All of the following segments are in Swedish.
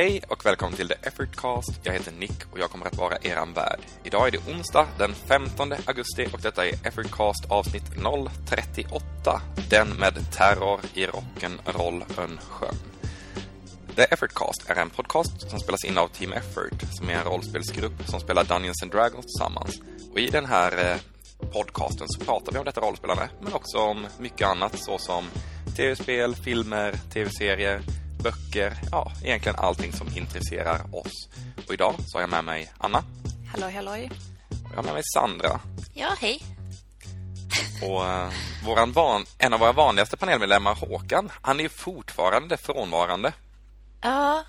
Hej och välkommen till The Effortcast. Jag heter Nick och jag kommer att vara eran värd. Idag är det onsdag den 15 augusti och detta är Effortcast avsnitt 038. Den med terror i rock'n'roll Önsjön. The Effortcast är en podcast som spelas in av Team Effort som är en rollspelsgrupp som spelar Dungeons and Dragons tillsammans. Och i den här eh, podcasten så pratar vi om detta rollspelande men också om mycket annat såsom tv-spel, filmer, tv-serier böcker, ja, egentligen allting som intresserar oss. Och idag så har jag med mig Anna. Halloj, halloj. Och jag har med mig Sandra. Ja, hej. Och uh, våran van, en av våra vanligaste panelmedlemmar, Håkan, han är fortfarande frånvarande. Ja.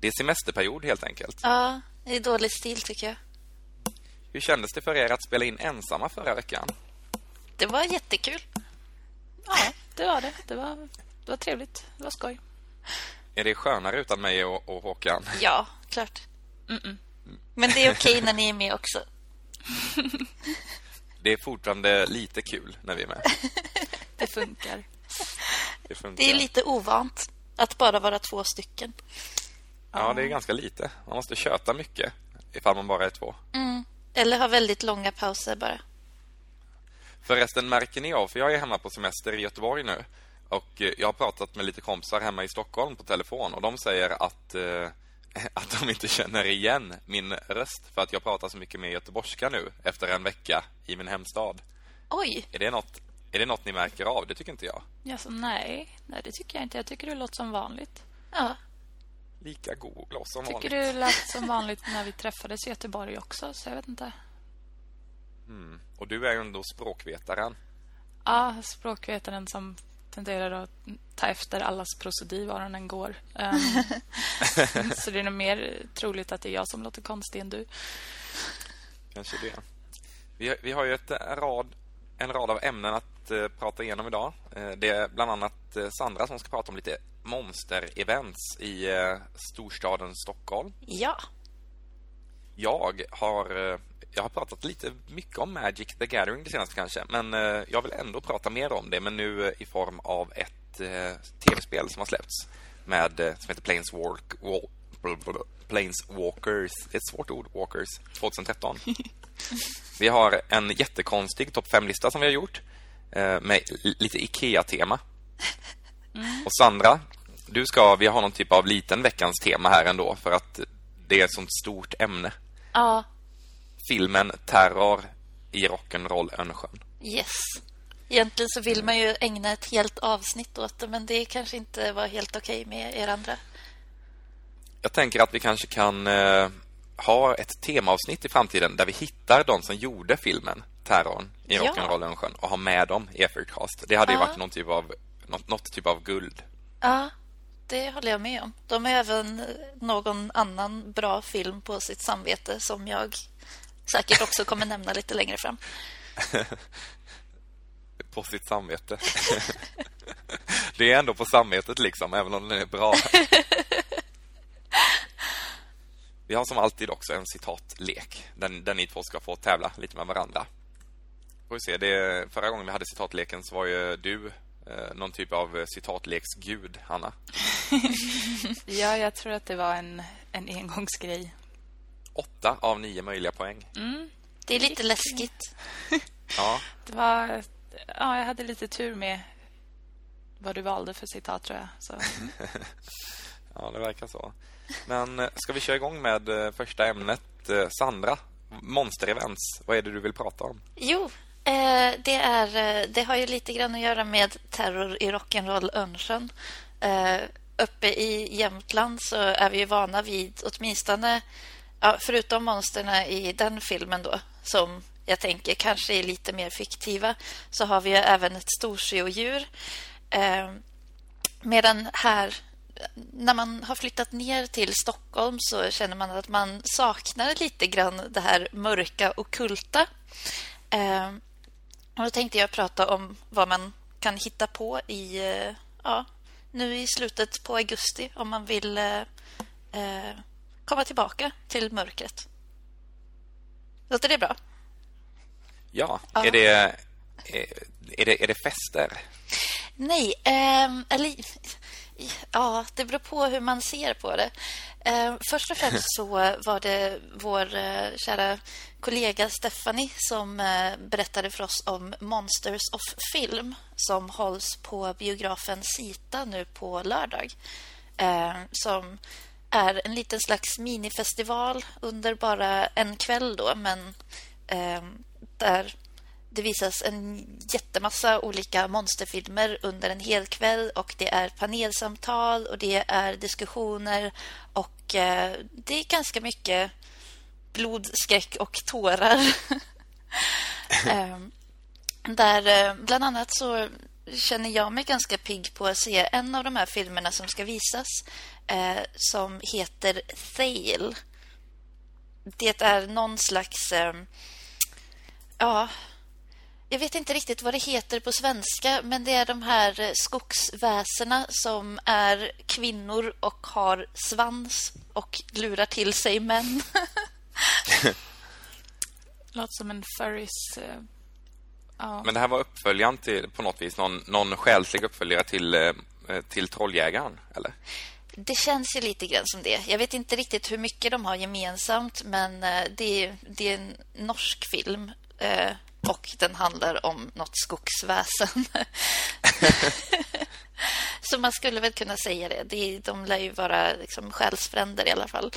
Det är semesterperiod helt enkelt. Ja, det är dålig stil tycker jag. Hur kändes det för er att spela in ensamma förra veckan? Det var jättekul. Ja, det var det. Det var, det var trevligt. Det var skoj. Är det skönare utan mig och, och Håkan? Ja, klart. Mm -mm. Men det är okej när ni är med också. Det är fortfarande lite kul när vi är med. Det funkar. Det, funkar. det är lite ovant att bara vara två stycken. Ja, det är ganska lite. Man måste köta mycket ifall man bara är två. Mm. Eller ha väldigt långa pauser bara. Förresten märker ni av, för jag är hemma på semester i Göteborg nu. Och eh, jag har pratat med lite kompisar hemma i Stockholm på telefon och de säger att eh, att de inte känner igen min röst för att jag pratar så mycket med göteborgska nu efter en vecka i min hemstad. Oj. Är det något är det något ni märker av? Det tycker inte jag. Ja, så nej, nej det tycker jag inte. Jag tycker det låter som vanligt. Ja. Lika god gloss som tycker vanligt. Tycker du lät som vanligt när vi träffades i Göteborg också, så jag vet inte. Mm. Och du är ju ändå språkvetaren. Ja, språkvetaren som tenderar att ta efter allas procedur var den än går. Um, så det är nog mer troligt att det är jag som låter konstig än du. Kanske det. Vi, vi har ju ett rad, en rad av ämnen att uh, prata igenom idag. Uh, det är bland annat uh, Sandra som ska prata om lite monster-events i storstaden Stockholm. Ja. Jag har jag har pratat lite mycket om Magic the Gathering det senaste kanske, men eh, jag vill ändå prata mer om det, men nu eh, i form av ett eh, tv-spel som har släppts med eh, som heter Planeswalk, Wal, Planeswalkers, det är ett svårt ord, Walkers 2013. vi har en jättekonstig topp 5-lista som vi har gjort eh, med lite IKEA-tema. Mm. Och Sandra, du ska vi har någon typ av liten veckans tema här ändå för att det är ett sånt stort ämne. Ja, filmen Terror i rock'n'roll Önsjön. Yes. Egentligen så vill man ju ägna ett helt avsnitt åt det, men det kanske inte var helt okej okay med er andra. Jag tänker att vi kanske kan eh, ha ett temaavsnitt i framtiden där vi hittar de som gjorde filmen Terrorn i rock'n'roll. Önsjön och har med dem i Effortcast. Det hade ja. ju varit någon typ av, något, något typ av guld. Ja, det håller jag med om. De har även någon annan bra film på sitt samvete som jag säkert också kommer nämna lite längre fram. på sitt samvete. det är ändå på samvetet liksom, även om den är bra. Vi har som alltid också en citatlek där, där ni två ska få tävla lite med varandra. Får vi se, det, förra gången vi hade citatleken så var ju du eh, någon typ av citatleksgud, Hanna. ja, jag tror att det var en, en engångsgrej åtta av nio möjliga poäng. Mm. Det är lite läskigt. ja. Det var, ja, jag hade lite tur med vad du valde för citat, tror jag. Så. ja, det verkar så. Men eh, ska vi köra igång med eh, första ämnet? Eh, Sandra, monster-events. Vad är det du vill prata om? Jo, Eh, det, är, eh, det har ju lite grann att göra med terror i rock'n'roll Önsjön. Eh, uppe i Jämtland så är vi vana vid åtminstone ja, förutom monsterna i den filmen då, som jag tänker kanske är lite mer fiktiva, så har vi även ett storsjöodjur. Eh, medan här, när man har flyttat ner till Stockholm så känner man att man saknar lite grann det här mörka och kulta. Eh, och då tänkte jag prata om vad man kan hitta på i, eh, ja, nu i slutet på augusti om man vill eh, eh komma tillbaka till mörkret. Låter det bra? Ja. ja. Är, det, är, det, är det fester? Nej, eh, eller Ja, det beror på hur man ser på det. Eh, först och främst så var det vår eh, kära kollega Stephanie som eh, berättade för oss om Monsters of Film som hålls på biografen Sita nu på lördag. Eh, som är en liten slags minifestival under bara en kväll då, men ehm, där det visas en jättemassa olika monsterfilmer under en hel kväll och det är panelsamtal och det är diskussioner och eh, det är ganska mycket blod, skräck och tårar. eh, där eh, bland annat så känner jag mig ganska pigg på att se en av de här filmerna som ska visas eh, som heter Thale. Det är någon slags... Eh, ja, jag vet inte riktigt vad det heter på svenska men det är de här skogsväsena som är kvinnor och har svans och lurar till sig män. Låter som en furries... Uh, ja. Men det här var uppföljaren till på något vis någon, någon själslig uppföljare till, uh, till Trolljägaren, eller? Det känns ju lite grann som det. Jag vet inte riktigt hur mycket de har gemensamt men det är, det är en norsk film och den handlar om något skogsväsen. Så man skulle väl kunna säga det. De lär ju vara liksom själsfränder i alla fall.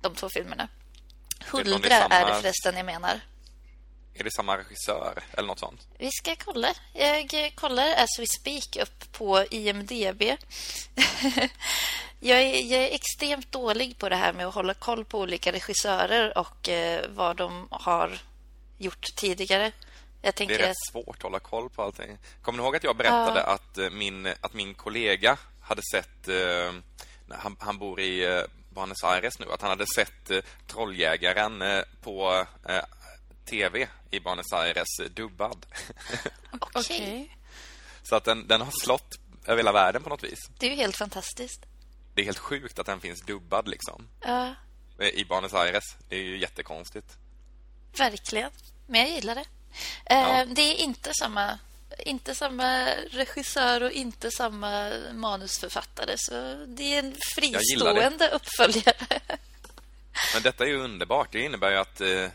De två filmerna. Huldra är, är det förresten jag menar. Är det samma regissör eller något sånt? Vi ska kolla. Jag kollar as we speak upp på IMDB. jag, är, jag, är, extremt dålig på det här med att hålla koll på olika regissörer och eh, vad de har gjort tidigare. Jag tänker det är rätt att... svårt att hålla koll på allting. Kommer ni ihåg att jag berättade ja. att, eh, min, att min kollega hade sett... Eh, han, han, bor i eh, Buenos Aires nu. Att han hade sett eh, Trolljägaren eh, på eh, tv i Buenos Aires dubbad. Okej. Okay. Så att den, den har slått över hela världen på något vis. Det är ju helt fantastiskt. Det är helt sjukt att den finns dubbad liksom. Ja. I Buenos Aires. Det är ju jättekonstigt. Verkligen. Men jag gillar det. Eh, ja. Det är inte samma, inte samma regissör och inte samma manusförfattare. Så det är en fristående uppföljare. Men detta är ju underbart. Det innebär ju att, eh,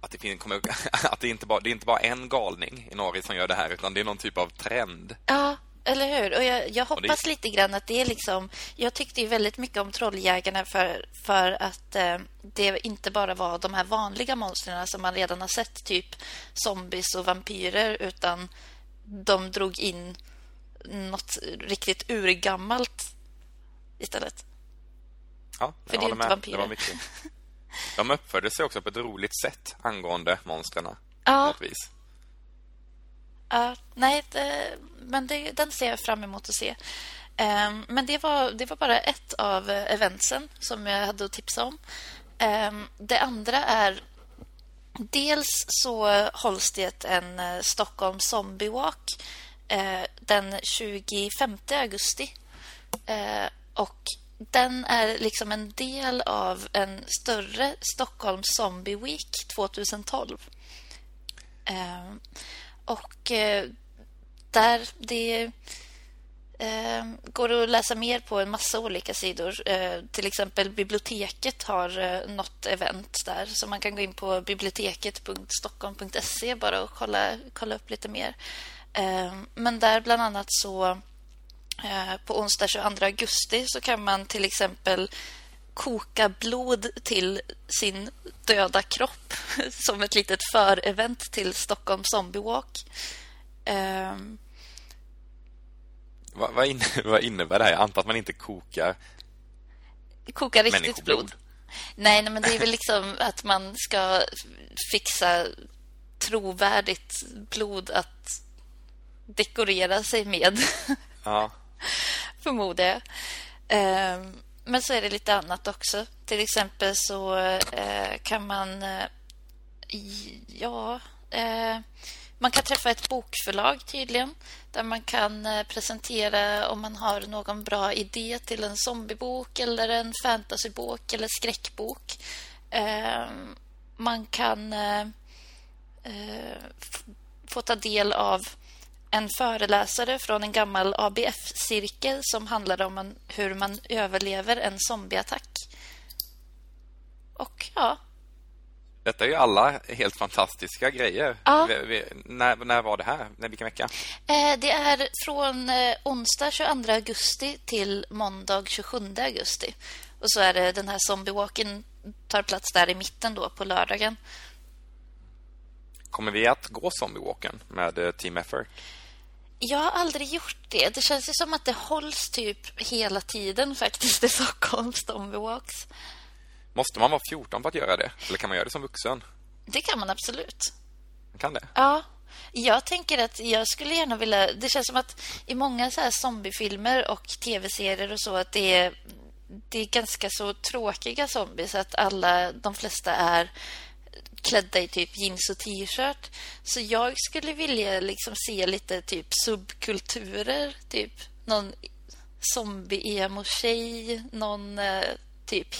att, det, finns, att det, inte bara, det är inte bara en galning i Norge som gör det här utan det är någon typ av trend. Ja, eller hur? Och jag, jag hoppas det... lite grann att det är liksom... Jag tyckte ju väldigt mycket om Trolljägarna för, för att eh, det inte bara var de här vanliga monstren som man redan har sett, typ zombies och vampyrer, utan de drog in något riktigt urgammalt istället. Ja, för det är inte med. vampyrer. Det var mycket. De uppförde sig också på ett roligt sätt angående monstren. Ja. Uh, nej, det, men det, den ser jag fram emot att se. Um, men det var, det var bara ett av eventsen som jag hade att tipsa om. Um, det andra är... Dels så hålls det en eh, Stockholm Zombie Walk eh, den 25 augusti. Eh, och den är liksom en del av en större Stockholm Zombie Week 2012. Och eh, där det Ehm, går att läsa mer på en massa olika sidor. Eh, till exempel biblioteket har eh, något event där. Så man kan gå in på biblioteket.stockholm.se bara och kolla, kolla upp lite mer. Eh, men där bland annat så eh, på onsdag 22 augusti så kan man till exempel koka blod till sin döda kropp som ett litet förevent till Stockholm Zombie Walk. Um... Vad, vad, innebär, vad, innebär det här? Jag antar att man inte kokar Kokar riktigt blod. Nej, nej, men det är väl liksom att man ska fixa trovärdigt blod att dekorera sig med. Ja. Förmodar jag. Um, men så är det lite annat också. Till exempel så eh, kan man... Eh, ja... Man kan träffa ett bokförlag tydligen där man kan eh, presentera om man har någon bra idé till en zombiebok eller en fantasybok eller skräckbok. Eh, man kan eh, eh få ta del av en föreläsare från en gammal ABF-cirkel som handlade om en, hur man överlever en zombieattack. Och ja, detta är ju alla helt fantastiska grejer. Ja. Vi, vi, när, när var det här? När, vilken vecka? Eh, Det är från eh, onsdag 22 augusti till måndag 27 augusti. Och så är det den här zombiewalken tar plats där i mitten då på lördagen. Kommer vi att gå Zombiewalken med eh, Team Effort? Jag har aldrig gjort det. Det känns som att det hålls typ hela tiden faktiskt i Stockholms zombiewalks. Måste man vara 14 för att göra det? Eller kan man göra det som vuxen? Det kan man absolut. Man kan det. Ja. Jag tänker att jag skulle gärna vilja... Det känns som att i många så här zombiefilmer och tv-serier och så att det är, det är ganska så tråkiga zombies att alla, de flesta är klädda i typ jeans och t-shirt. Så jag skulle vilja liksom se lite typ subkulturer, typ någon zombie-emo-tjej, någon eh, typ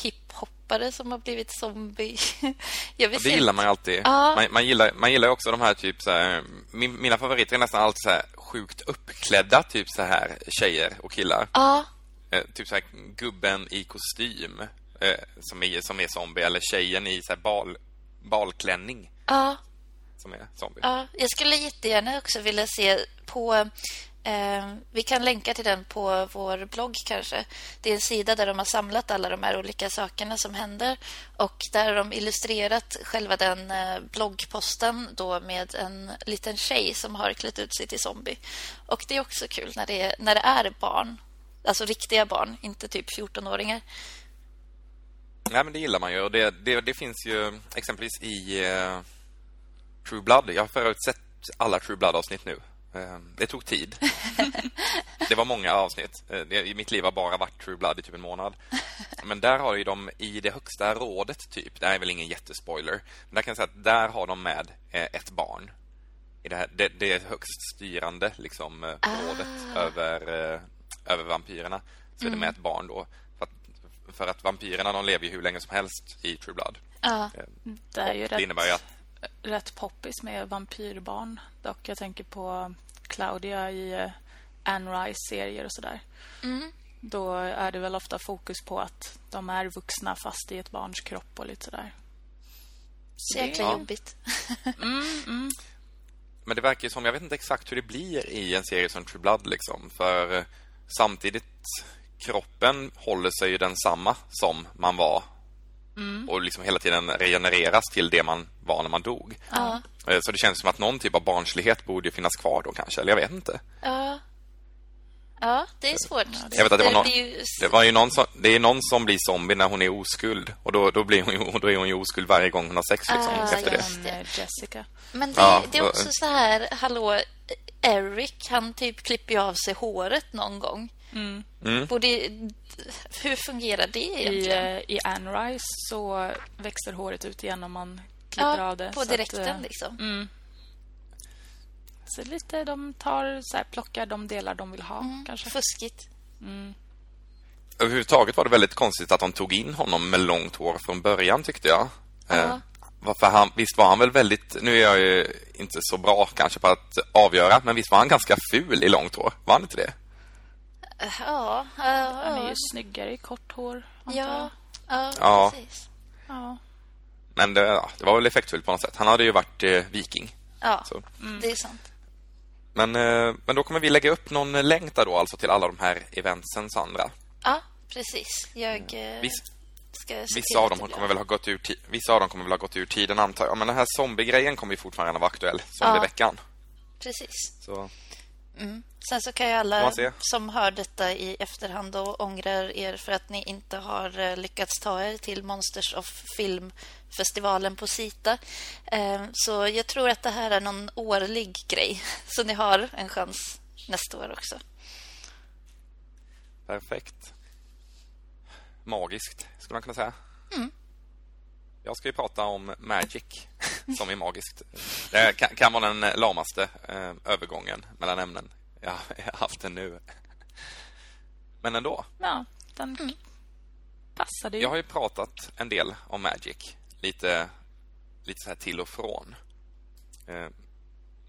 hiphoppare som har blivit zombie. jag vill Ja, det gillar man alltid. Ja. Man, man, gillar, man gillar också de här typ så här, min, Mina favoriter är nästan alltid så här sjukt uppklädda typ så här tjejer och killar. Ja, Eh, typ så här gubben i kostym eh, som, är, som är zombie eller tjejen i så här bal, balklänning ja. som är zombie. Ja, jag skulle jättegärna också vilja se på... Eh, vi kan länka till den på vår blogg kanske. Det är en sida där de har samlat alla de här olika sakerna som händer. Och där har de illustrerat själva den eh, bloggposten då med en liten tjej som har klätt ut sig till zombie. Och det är också kul när det är, när det är barn. Alltså riktiga barn, inte typ 14-åringar. Nej, men det gillar man ju. Och det, det, det finns ju exempelvis i eh, True Blood. Jag har förut sett alla True Blood-avsnitt nu. Eh, det tog tid. det var många avsnitt. Eh, I mitt liv har bara varit True Blood i typ en månad. Men där har ju de i det högsta rådet, typ. Det här är väl ingen jättespoiler. Men där kan jag säga att där har de med eh, ett barn. I det, här, det, det är högst styrande liksom, eh, rådet över, eh, över vampyrerna. Så är det med ett barn då. För att, för att vampyrerna de lever ju hur länge som helst i True Blood. Ja, Eh, Det är ju Det rätt, innebär ju att rätt poppis med vampyrbarn. Dock, jag tänker på Claudia i eh, Anne Rice-serier och sådär. Då är det väl ofta fokus på att de är vuxna fast i ett barns kropp och lite sådär. så jäkla Ja. jobbigt. Men det verkar ju som, jag vet inte exakt hur det blir i en serie som True Blood liksom. För eh, samtidigt, kroppen håller sig ju densamma som man var. Och liksom hela tiden regenereras till det man var när man dog. Ja. Eh, Så det känns som att någon typ av barnslighet borde ju finnas kvar då kanske, eller jag vet inte. Ja. Ja, det är svårt. Jag vet att det var någon, det var ju någon som, det är någon som blir zombie när hon är oskuld. Och då, då, blir hon ju, då är hon ju oskuld varje gång hon har sex liksom, Ah, efter det. Jessica. Men det, Ja, det är också så här, hallå, Eric, han typ klipper ju av sig håret någon gång. Mm. Borde, hur fungerar det I, egentligen? eh, I Anne Rice så växer håret ut igen om man klipper ja, av det. på så att, direkten eh, liksom. Så lite, de tar så här, plockar de delar de vill ha Mm. kanske. Fuskigt. Överhuvudtaget var det väldigt konstigt att de tog in honom med långt hår från början tyckte jag. Eh, varför han, visst var han väl väldigt, nu är jag ju inte så bra kanske på att avgöra, men visst var han ganska ful i långt hår? Var han inte det? Ja, ja, Han är ja. ju snyggare i kort hår. Ja, ja, Ja. precis. ja. Men det, ja, det var väl effektfullt på något sätt. Han hade ju varit eh, viking. Ja, Så. det är sant. Men, eh, men då kommer vi lägga upp någon länk där då alltså till alla de här eventsen, Sandra. Ja, precis. Jag eh, Viss, ska vissa av dem kommer väl ha gått ur Vissa av dem kommer väl ha gått ur tiden antar jag. Men den här zombie-grejen kommer ju fortfarande vara aktuell. Zombie-veckan. Precis. Så Sen så kan ju alla som hör detta i efterhand och ångrar er för att ni inte har eh, lyckats ta er till Monsters of Film-festivalen på Sita. Eh, Så jag tror att det här är någon årlig grej. Så ni har en chans nästa år också. Perfekt. Magiskt, skulle man kunna säga. Jag ska ju prata om Magic, som är magiskt. Det kan, kan vara den lamaste eh, övergången mellan ämnen jag har haft den nu. Men ändå. ja, den Mm. passade ju. Jag har ju pratat en del om Magic. Lite, lite så här till och från. Eh,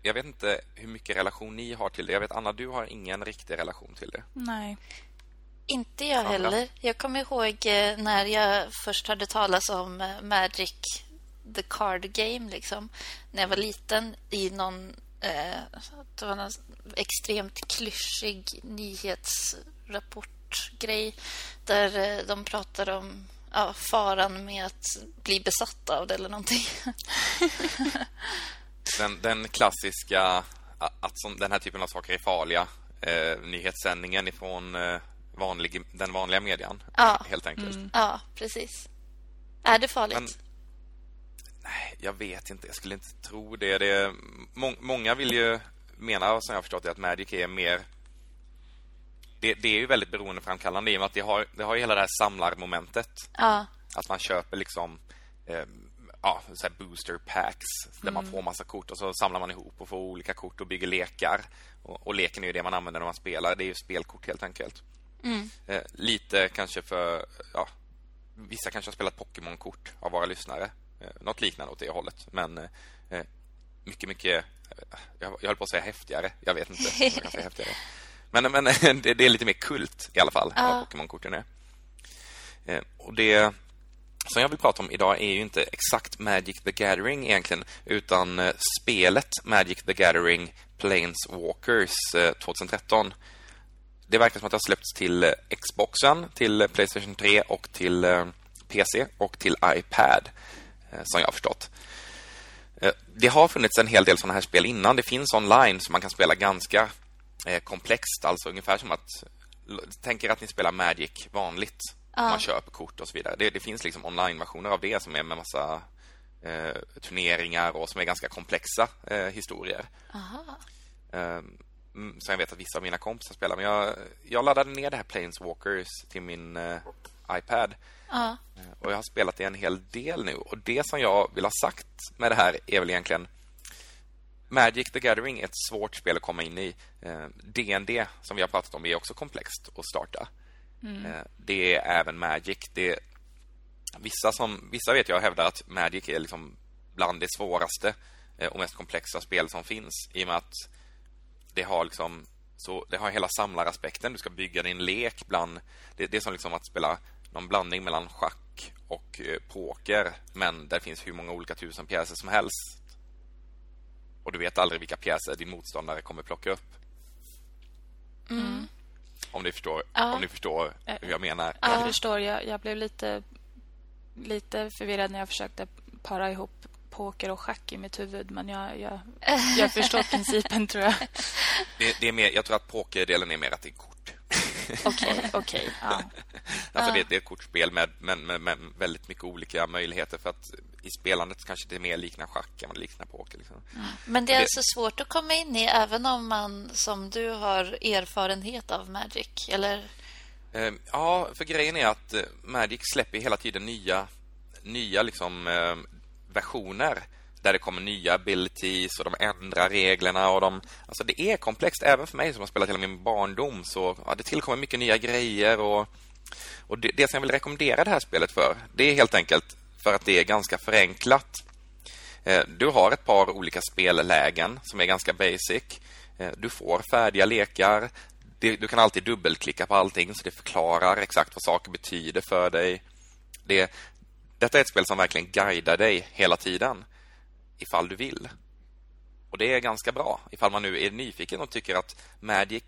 jag vet inte hur mycket relation ni har till det. Jag vet, Anna, du har ingen riktig relation till det. Nej. Inte jag Sandra. heller. Jag kommer ihåg eh, när jag först hörde talas om eh, Magic the Card Game, liksom. När jag var liten i någon... Eh, det var någon extremt klyschig nyhetsrapportgrej där eh, de pratade om ja, faran med att bli besatt av det eller någonting. den, den klassiska att som, den här typen av saker är farliga eh, nyhetssändningen ifrån eh, vanlig, den vanliga median ja. helt enkelt. Mm. Ja, precis. Är det farligt? Men, nej, jag vet inte. Jag skulle inte tro det. det är, må, många vill ju mena, som jag har förstått det, att Magic är mer det, det, är ju väldigt beroendeframkallande i och med att det har, det har ju hela det här samlarmomentet. Ja. Att man köper liksom eh, ja, så booster packs där mm. man får massa kort och så samlar man ihop och får olika kort och bygger lekar. Och, och leken är ju det man använder när man spelar. Det är ju spelkort helt enkelt. Mm. Eh, lite kanske för ja, vissa kanske har spelat Pokémon-kort av våra lyssnare. Eh, något liknande åt det hållet, men eh, mycket mycket eh, jag, jag höll på att säga häftigare. Jag vet inte om jag kan säga häftigare. Men, men det, det, är lite mer kult i alla fall ja. vad Pokémon-korten är. Eh, och det som jag vill prata om idag är ju inte exakt Magic the Gathering egentligen utan eh, spelet Magic the Gathering Planeswalkers 2013. Det verkar som att det har släppts till Xboxen, till Playstation 3 och till PC och till iPad som jag har förstått. Det har funnits en hel del sådana här spel innan. Det finns online som man kan spela ganska eh, komplext. Alltså ungefär som att... Tänker att ni spelar Magic vanligt. Ja. Man köper kort och så vidare. Det, det finns liksom online-versioner av det som är med massa eh, turneringar och som är ganska komplexa eh, historier. Eh, som jag vet att vissa av mina kompisar spelar. Men jag, jag laddade ner det här Planeswalkers till min eh, iPad. Ja. Eh, och jag har spelat det en hel del nu. Och det som jag vill ha sagt med det här är väl egentligen Magic the Gathering är ett svårt spel att komma in i. D&D eh, som vi har pratat om är också komplext att starta. Mm. Eh, det är även Magic. Det vissa som vissa vet jag hävdar att Magic är liksom bland det svåraste och mest komplexa spel som finns i och med att det har liksom så det har hela samlaraspekten. Du ska bygga din lek bland det, det är som liksom att spela någon blandning mellan schack och poker men där finns hur många olika tusen pjäser som helst och du vet aldrig vilka pjäser din motståndare kommer plocka upp. Mm. Om ni förstår, ja. om ni förstår hur jag menar. Ja, jag förstår. Jag, jag blev lite, lite förvirrad när jag försökte para ihop poker och schack i mitt huvud. Men jag, jag, jag förstår principen, tror jag. Det, det, är mer, jag tror att pokerdelen är mer att det är kort. Okej, okej. Ja. Alltså det, det, är ett kortspel med, med, med, med, väldigt mycket olika möjligheter. För att i spelandet kanske det mer liknar schack än vad det liknar poker. Liksom. Mm. Men det är det... alltså svårt att komma in i även om man som du har erfarenhet av Magic, eller? Ehm, ja, för grejen är att eh, Magic släpper hela tiden nya, nya liksom, ehm, versioner där det kommer nya abilities och de ändrar reglerna och de alltså det är komplext även för mig som har spelat hela min barndom så ja, det tillkommer mycket nya grejer och och det, det som jag vill rekommendera det här spelet för det är helt enkelt för att det är ganska förenklat. Eh, du har ett par olika spellägen som är ganska basic. Eh, du får färdiga lekar. Du kan alltid dubbelklicka på allting så det förklarar exakt vad saker betyder för dig. Det, detta är ett spel som verkligen guidar dig hela tiden ifall du vill. Och det är ganska bra ifall man nu är nyfiken och tycker att Magic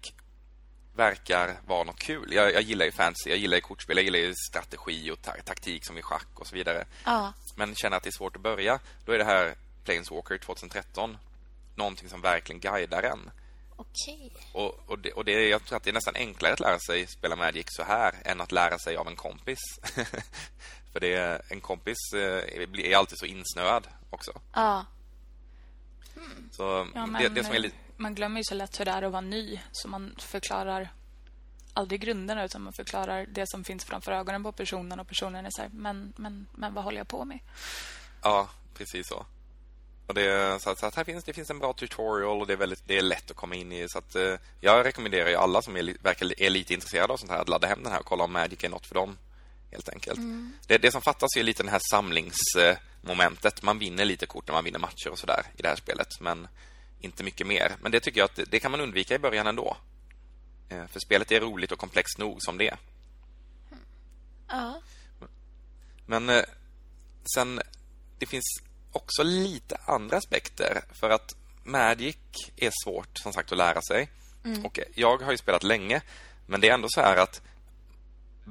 verkar vara något kul. Jag, jag gillar ju fantasy, jag gillar ju kortspel, jag gillar ju strategi och ta taktik som i schack och så vidare. Ja. Men känner att det är svårt att börja, då är det här Planeswalker 2013 någonting som verkligen guidar en. Okej. Och, och, det, och det, jag tror att det är nästan enklare att lära sig spela Magic så här än att lära sig av en kompis. För det, en kompis eh, är alltid så insnöad också. Ja. Mm. Så ja, men, det, det som är lite... Man glömmer ju så lätt hur det är att vara ny. Så man förklarar aldrig grunderna utan man förklarar det som finns framför ögonen på personen och personen är så här, men, men, men vad håller jag på med? Ja, precis så. Och det, så, att, så att här finns, det finns en bra tutorial och det är, väldigt, det är lätt att komma in i. Så att, eh, jag rekommenderar ju alla som är, verkar, är lite intresserade av sånt här att ladda hem den här och kolla om Magic är något för dem helt enkelt. Mm. Det, det, som fattas är lite det här samlingsmomentet. Man vinner lite kort när man vinner matcher och sådär i det här spelet. Men inte mycket mer. Men det tycker jag att det kan man undvika i början ändå. Eh, för spelet är roligt och komplext nog som det är. Ja. Men eh, sen, det finns också lite andra aspekter. För att Magic är svårt, som sagt, att lära sig. Mm. Och jag har ju spelat länge, men det är ändå så här att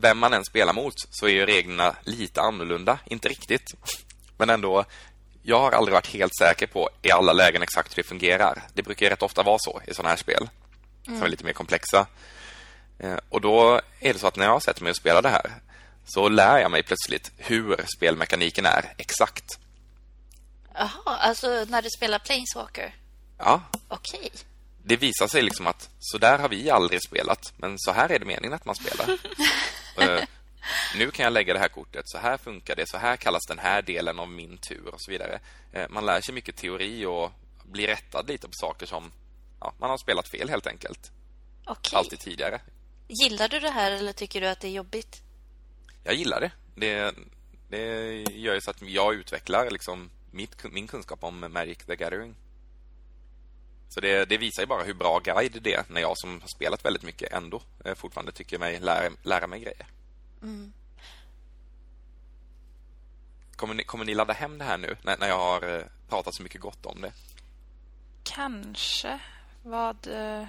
vem man än spelar mot så är ju reglerna lite annorlunda. Inte riktigt, men ändå. Jag har aldrig varit helt säker på i alla lägen exakt hur det fungerar. Det brukar rätt ofta vara så i sådana här spel mm. som är lite mer komplexa. Eh, och då är det så att när jag sätter mig och spelar det här så lär jag mig plötsligt hur spelmekaniken är exakt. Jaha, alltså när du spelar Planeswalker? Ja. Okej. Okay. Det visar sig liksom att så där har vi aldrig spelat, men så här är det meningen att man spelar. uh, nu kan jag lägga det här kortet, så här funkar det, så här kallas den här delen av min tur och så vidare. Uh, man lär sig mycket teori och blir rättad lite på saker som ja, man har spelat fel helt enkelt. Okay. Alltid tidigare. Gillar du det här eller tycker du att det är jobbigt? Jag gillar det. Det, det gör ju så att jag utvecklar liksom mitt, min kunskap om Magic the Gathering. Så det, det, visar ju bara hur bra guide det är när jag som har spelat väldigt mycket ändå eh, fortfarande tycker mig lära, lära mig grejer. Mm. Kommer, ni, kommer ni ladda hem det här nu när, när jag har eh, pratat så mycket gott om det? Kanske. Vad, eh,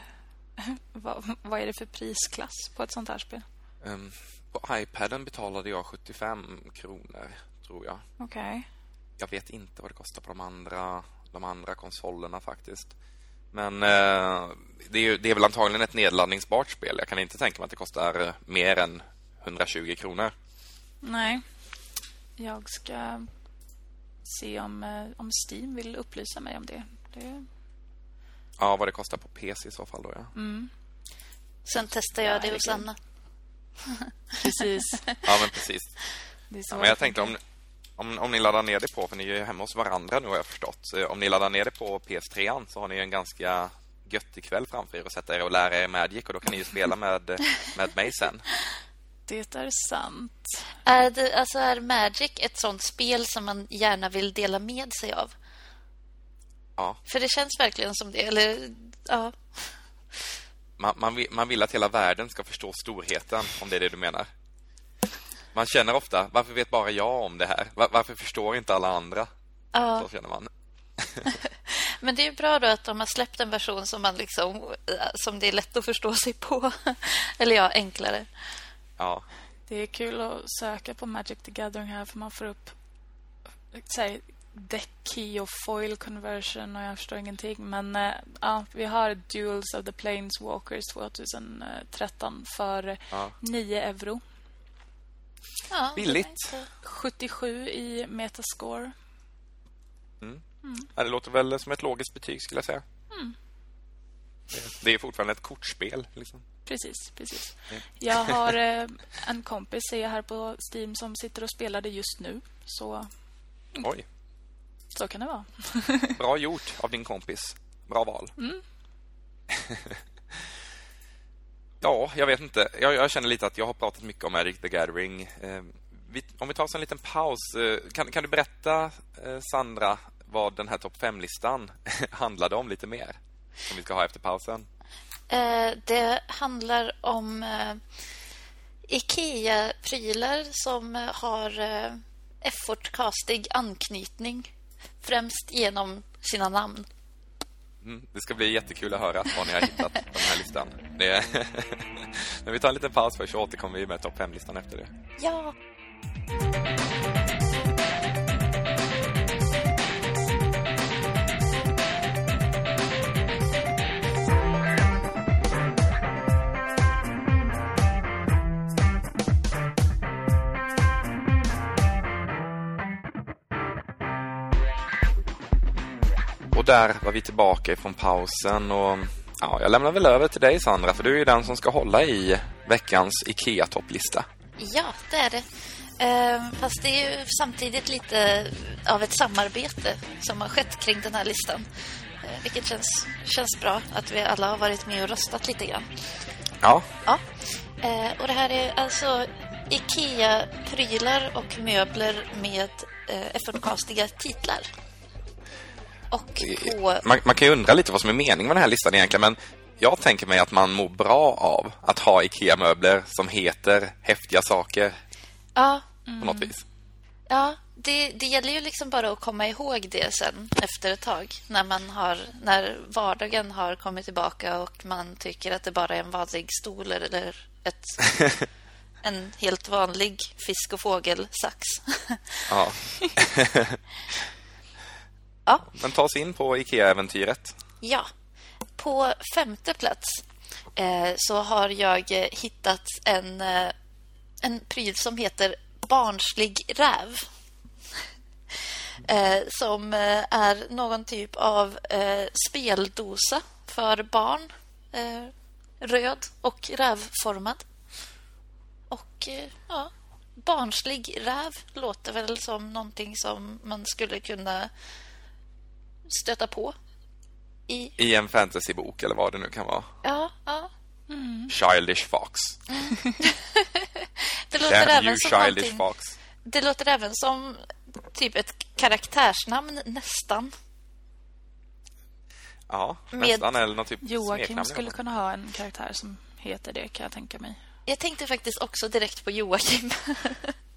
vad, vad är det för prisklass på ett sånt här spel? Um, på iPaden betalade jag 75 kronor, tror jag. Okej. Okay. Jag vet inte vad det kostar på de andra, de andra konsolerna faktiskt. Men eh, det, är, det är väl antagligen ett nedladdningsbart spel. Jag kan inte tänka mig att det kostar eh, mer än 120 kronor. Nej. Jag ska se om, eh, om Steam vill upplysa mig om det. det... Ja, vad det kostar på PC i så fall då, ja. Mm. Sen testar jag det hos Anna. precis. Ja, men precis. Ja, men jag tänkte om, om, om ni laddar ner det på, för ni är ju hemma hos varandra nu har jag förstått. Om ni laddar ner det på PS3 så har ni en ganska göttig kväll framför er och sätta er och lära er Magic och då kan ni ju spela med, med mig sen. Det är sant. Är, det, alltså är Magic ett sånt spel som man gärna vill dela med sig av? Ja. För det känns verkligen som det, eller ja. Man, man, vill, man vill att hela världen ska förstå storheten, om det är det du menar. Man känner ofta, varför vet bara jag om det här? Var, varför förstår inte alla andra? Ja. Så känner man. Men det är bra då att de har släppt en version som man liksom som det är lätt att förstå sig på. Eller ja, enklare. Ja. Det är kul att söka på Magic the Gathering här för man får upp säg, deck key och foil conversion och jag förstår ingenting. Men äh, ja, vi har Duels of the Planeswalkers 2013 för ja. 9 euro. Ja, Billigt. 77 i metascore. Mm. Mm. Ja, det låter väl som ett logiskt betyg skulle jag säga. Mm. Det är fortfarande ett kortspel. Liksom. Precis, precis. Jag har eh, en kompis ser jag här på Steam som sitter och spelar det just nu. Så Oj. Så kan det vara. Bra gjort av din kompis. Bra val. Ja, jag vet inte. Jag, jag, känner lite att jag har pratat mycket om Magic the Gathering. Eh, vi, om vi tar oss en liten paus. Eh, kan, kan, du berätta, eh, Sandra, vad den här topp 5-listan handlade om lite mer? Som vi ska ha efter pausen. Eh, det handlar om eh, Ikea-prylar som eh, har eh, effortkastig anknytning. Främst genom sina namn. Mm, det ska bli jättekul att höra vad ni har hittat på den här listan. Det Men vi tar en liten paus först så återkommer vi med topp 5-listan efter det. Ja! Där var vi tillbaka ifrån pausen och ja, jag lämnar väl över till dig Sandra för du är ju den som ska hålla i veckans IKEA-topplista. Ja, det är det. Eh, fast det är ju samtidigt lite av ett samarbete som har skett kring den här listan. Eh, vilket känns, känns bra att vi alla har varit med och röstat lite grann. Ja. ja. Eh, och det här är alltså Ikea-prylar och möbler med eh, effortcastiga titlar. Och på... man, man kan ju undra lite vad som är meningen med den här listan egentligen, men jag tänker mig att man mår bra av att ha IKEA-möbler som heter häftiga saker Ja, på något vis. ja det, det gäller ju liksom bara att komma ihåg det sen efter ett tag. När, man har, när vardagen har kommit tillbaka och man tycker att det bara är en vanlig stol eller ett, en helt vanlig fisk och fågelsax. Ja. ja, Men ta oss in på IKEA-äventyret. Ja. På femte plats eh, så har jag hittat en, eh, en pryl som heter Barnslig räv. Eh, som eh, är någon typ av eh, speldosa för barn. Eh, röd och rävformad. Och ja, barnslig räv låter väl som någonting som man skulle kunna stöta på i I en fantasybok eller vad det nu kan vara. Ja, ja. Childish Fox. Det låter, Damn även som Childish någonting- Fox. det låter även som typ ett karaktärsnamn nästan. Ja, Med- nästan. Eller någon typ Joakim smeknamn. skulle kunna ha en karaktär som heter det, kan jag tänka mig. Jag tänkte faktiskt också direkt på Joakim.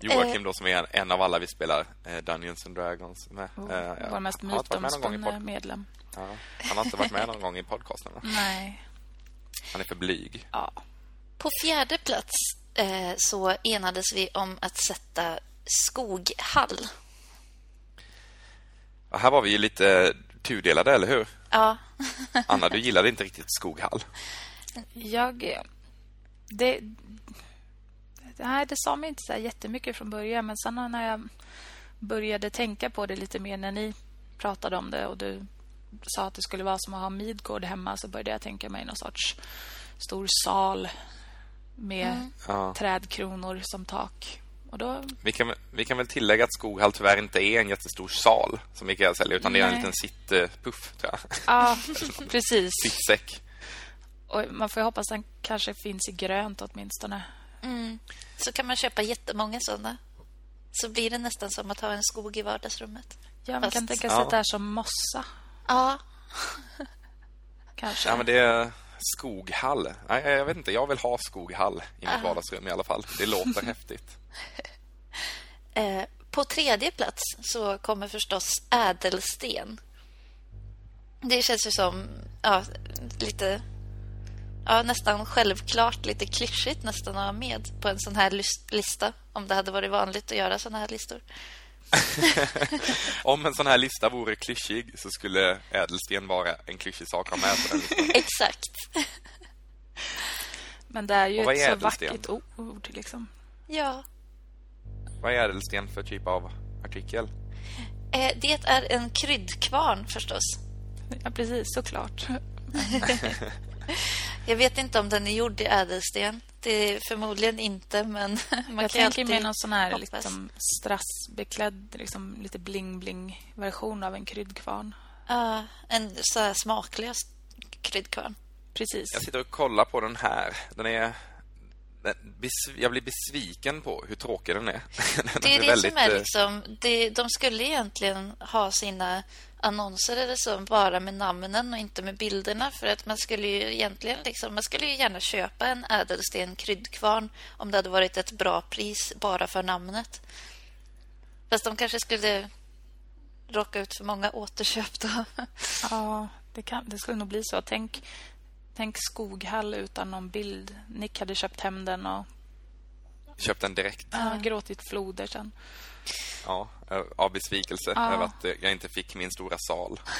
Joakim då som är en, en av alla vi spelar eh, Dungeons and Dragons med. Och Eh, ja. Vår mest pod- medlem. ja. Han har inte varit med någon gång i podcasten. va? Nej. Han är för blyg. Ja. På fjärde plats eh, så enades vi om att sätta Skoghall. Och här var vi ju lite tudelade, eller hur? Ja, Anna, du gillade inte riktigt Skoghall. Jag... eh, Det... Nej, det sa mig inte så jättemycket från början. Men sen när jag började tänka på det lite mer när ni pratade om det och du sa att det skulle vara som att ha Midgård hemma så började jag tänka mig någon sorts stor sal med Ja. trädkronor som tak. Och då... Vi kan, vi kan väl tillägga att Skoghall tyvärr inte är en jättestor sal som Ikea säljer, utan det är en Nej. liten sittpuff, tror jag. Ja, precis. Sittsäck. Och man får ju hoppas den kanske finns i grönt åtminstone. Så kan man köpa jättemånga sådana. Så blir det nästan som att ha en skog i vardagsrummet. Ja, man Fast- kan tänka sig Ja. att det är som mossa, Ja, kanske. Ja, men det är Skoghall. Nej, jag vet inte. Jag vill ha Skoghall i mitt vardagsrum i alla fall. Det låter häftigt. Eh, på tredje plats så kommer förstås ädelsten. Det känns ju som ja, lite ja, nästan självklart, lite klyschigt nästan att ha med på en sån här lista om det hade varit vanligt att göra såna här listor. Om en sån här lista vore klyschig så skulle ädelsten vara en klyschig sak att ha med på den listan. Exakt. Men det är ju vad ett är så ädelsten? vackert ord liksom. Ja. Vad är ädelsten för typ av artikel? Eh, det är en kryddkvarn förstås. Ja, precis. Såklart. Jag vet inte om den är gjord i ädelsten. Det är förmodligen inte, men man jag kan ju tänker mig någon sån här hoppas. liksom, strassbeklädd, liksom, lite bling-bling-version av en kryddkvarn. Ja, en så här smaklös kryddkvarn. Precis. Jag sitter och kollar på den här. Den är... Jag blir besviken på hur tråkig den är. Den Det är det väldigt, som är eh, liksom... Det, de skulle egentligen ha sina annonser eller så bara med namnen och inte med bilderna. För att man skulle ju egentligen liksom... Man skulle ju gärna köpa en ädelsten kryddkvarn om det hade varit ett bra pris bara för namnet. Fast de kanske skulle råka ut för många återköp då. Ja, det, kan, det skulle nog bli så. Tänk, tänk Skoghall utan någon bild. Nick hade köpt hem den och Köpt den direkt. ja, gråtit floder sen. Ja, av besvikelse Ja. över att eh, jag inte fick min stora sal.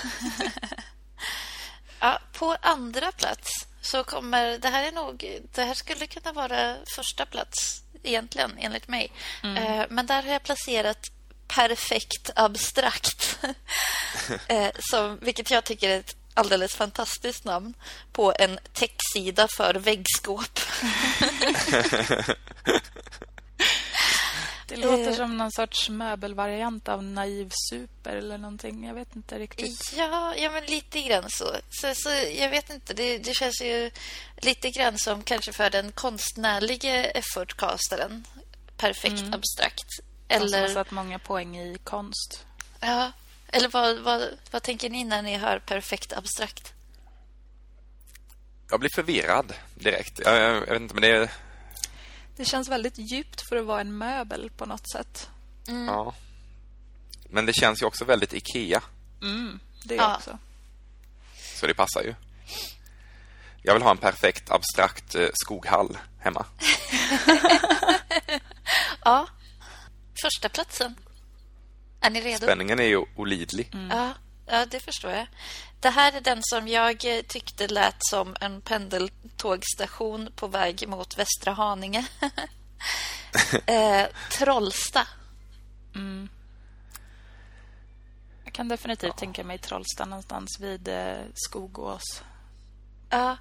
Ja, på andra plats så kommer... Det här är nog... Det här skulle kunna vara första plats egentligen, enligt mig. Eh, men där har jag placerat perfekt abstrakt. eh, som, vilket jag tycker är ett alldeles fantastiskt namn på en techsida för väggskåp. Det låter Eh. som någon sorts möbelvariant av naiv super eller någonting. Jag vet inte riktigt. Ja, ja men lite grann så. så, så jag vet inte, det, det känns ju lite grann som kanske för den konstnärlige effortcastaren. Perfekt abstrakt. Eller... Som har satt många poäng i konst. ja, Eller vad, vad, vad tänker ni när ni hör perfekt abstrakt? Jag blir förvirrad direkt. Jag, jag, jag vet inte, men det är... Det känns väldigt djupt för att vara en möbel på något sätt. Mm. Ja. Men det känns ju också väldigt Ikea. Mm, det ja. också. Så det passar ju. Jag vill ha en perfekt abstrakt eh, skoghall hemma. ja. Första platsen. Är ni redo? Spänningen är ju olidlig. Mm. Ja, ja, det förstår jag. Det här är den som jag eh, tyckte lät som en pendeltågstation på väg mot Västra Haninge. eh, Trollsta. Mm. Jag kan definitivt ja. tänka mig Trollsta någonstans vid eh, Skogås. Ja,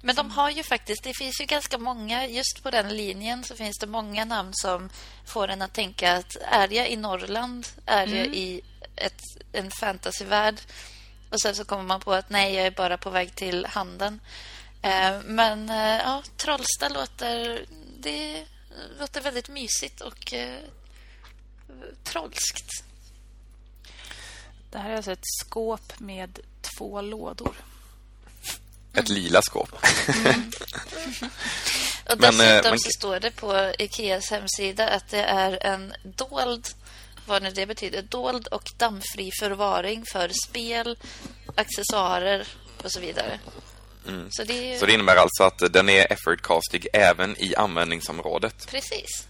men de har ju faktiskt, det finns ju ganska många, just på den linjen så finns det många namn som får en att tänka att är jag i Norrland, är mm. jag i ett, en fantasyvärld och sen så kommer man på att nej, jag är bara på väg till handen. Eh, men eh, ja, Trollsta låter, det låter väldigt mysigt och eh, trollskt. Det här är alltså ett skåp med två lådor. Ett lila skåp. Mm. och dessutom men, man... så står det på Ikeas hemsida att det är en dold vad nu det betyder, dold och dammfri förvaring för spel, accessoarer och så vidare. Mm. Så, det... så det innebär alltså att den är effortcastig även i användningsområdet. Precis.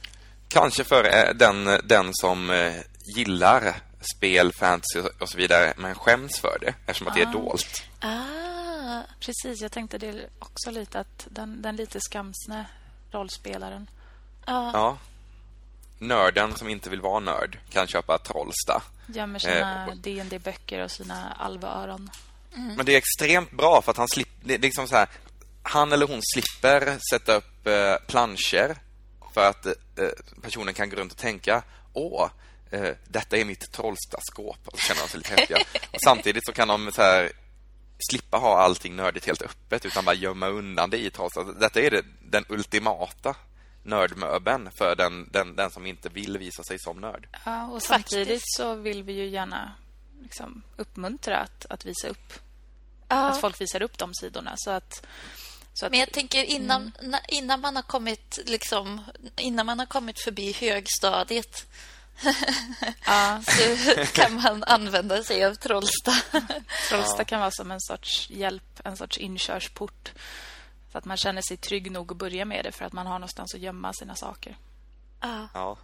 Kanske för eh, den, den som eh, gillar spel, fantasy och så vidare men skäms för det eftersom att det är ah. dolt. Ah, precis. Jag tänkte det också lite att den, den lite skamsne rollspelaren. Ah. Ja nörden som inte vill vara nörd kan köpa Trollsta. Gömmer sina eh, dd böcker och sina alvöron. Mm. Men det är extremt bra för att han slipper... Det är liksom så här, han eller hon slipper sätta upp eh, planscher för att eh, personen kan gå runt och tänka åh, eh, detta är mitt Trollsta-skåp. Och så känner de sig lite häftiga. Och samtidigt så kan de så här, slippa ha allting nördigt helt öppet utan bara gömma undan det i Trollsta. Detta är det, den ultimata nördmöbeln för den, den, den som inte vill visa sig som nörd. Ja, och samtidigt Faktiskt. så vill vi ju gärna liksom uppmuntra att, att visa upp. Ja. Att folk visar upp de sidorna. Så att, så att, Men jag tänker innan, mm. innan man har kommit liksom, innan man har kommit förbi högstadiet ja. så kan man använda sig av Trollsta. Trollsta kan vara som en sorts hjälp, en sorts inkörsport så att man känner sig trygg nog att börja med det för att man har någonstans att gömma sina saker. Ja. ja.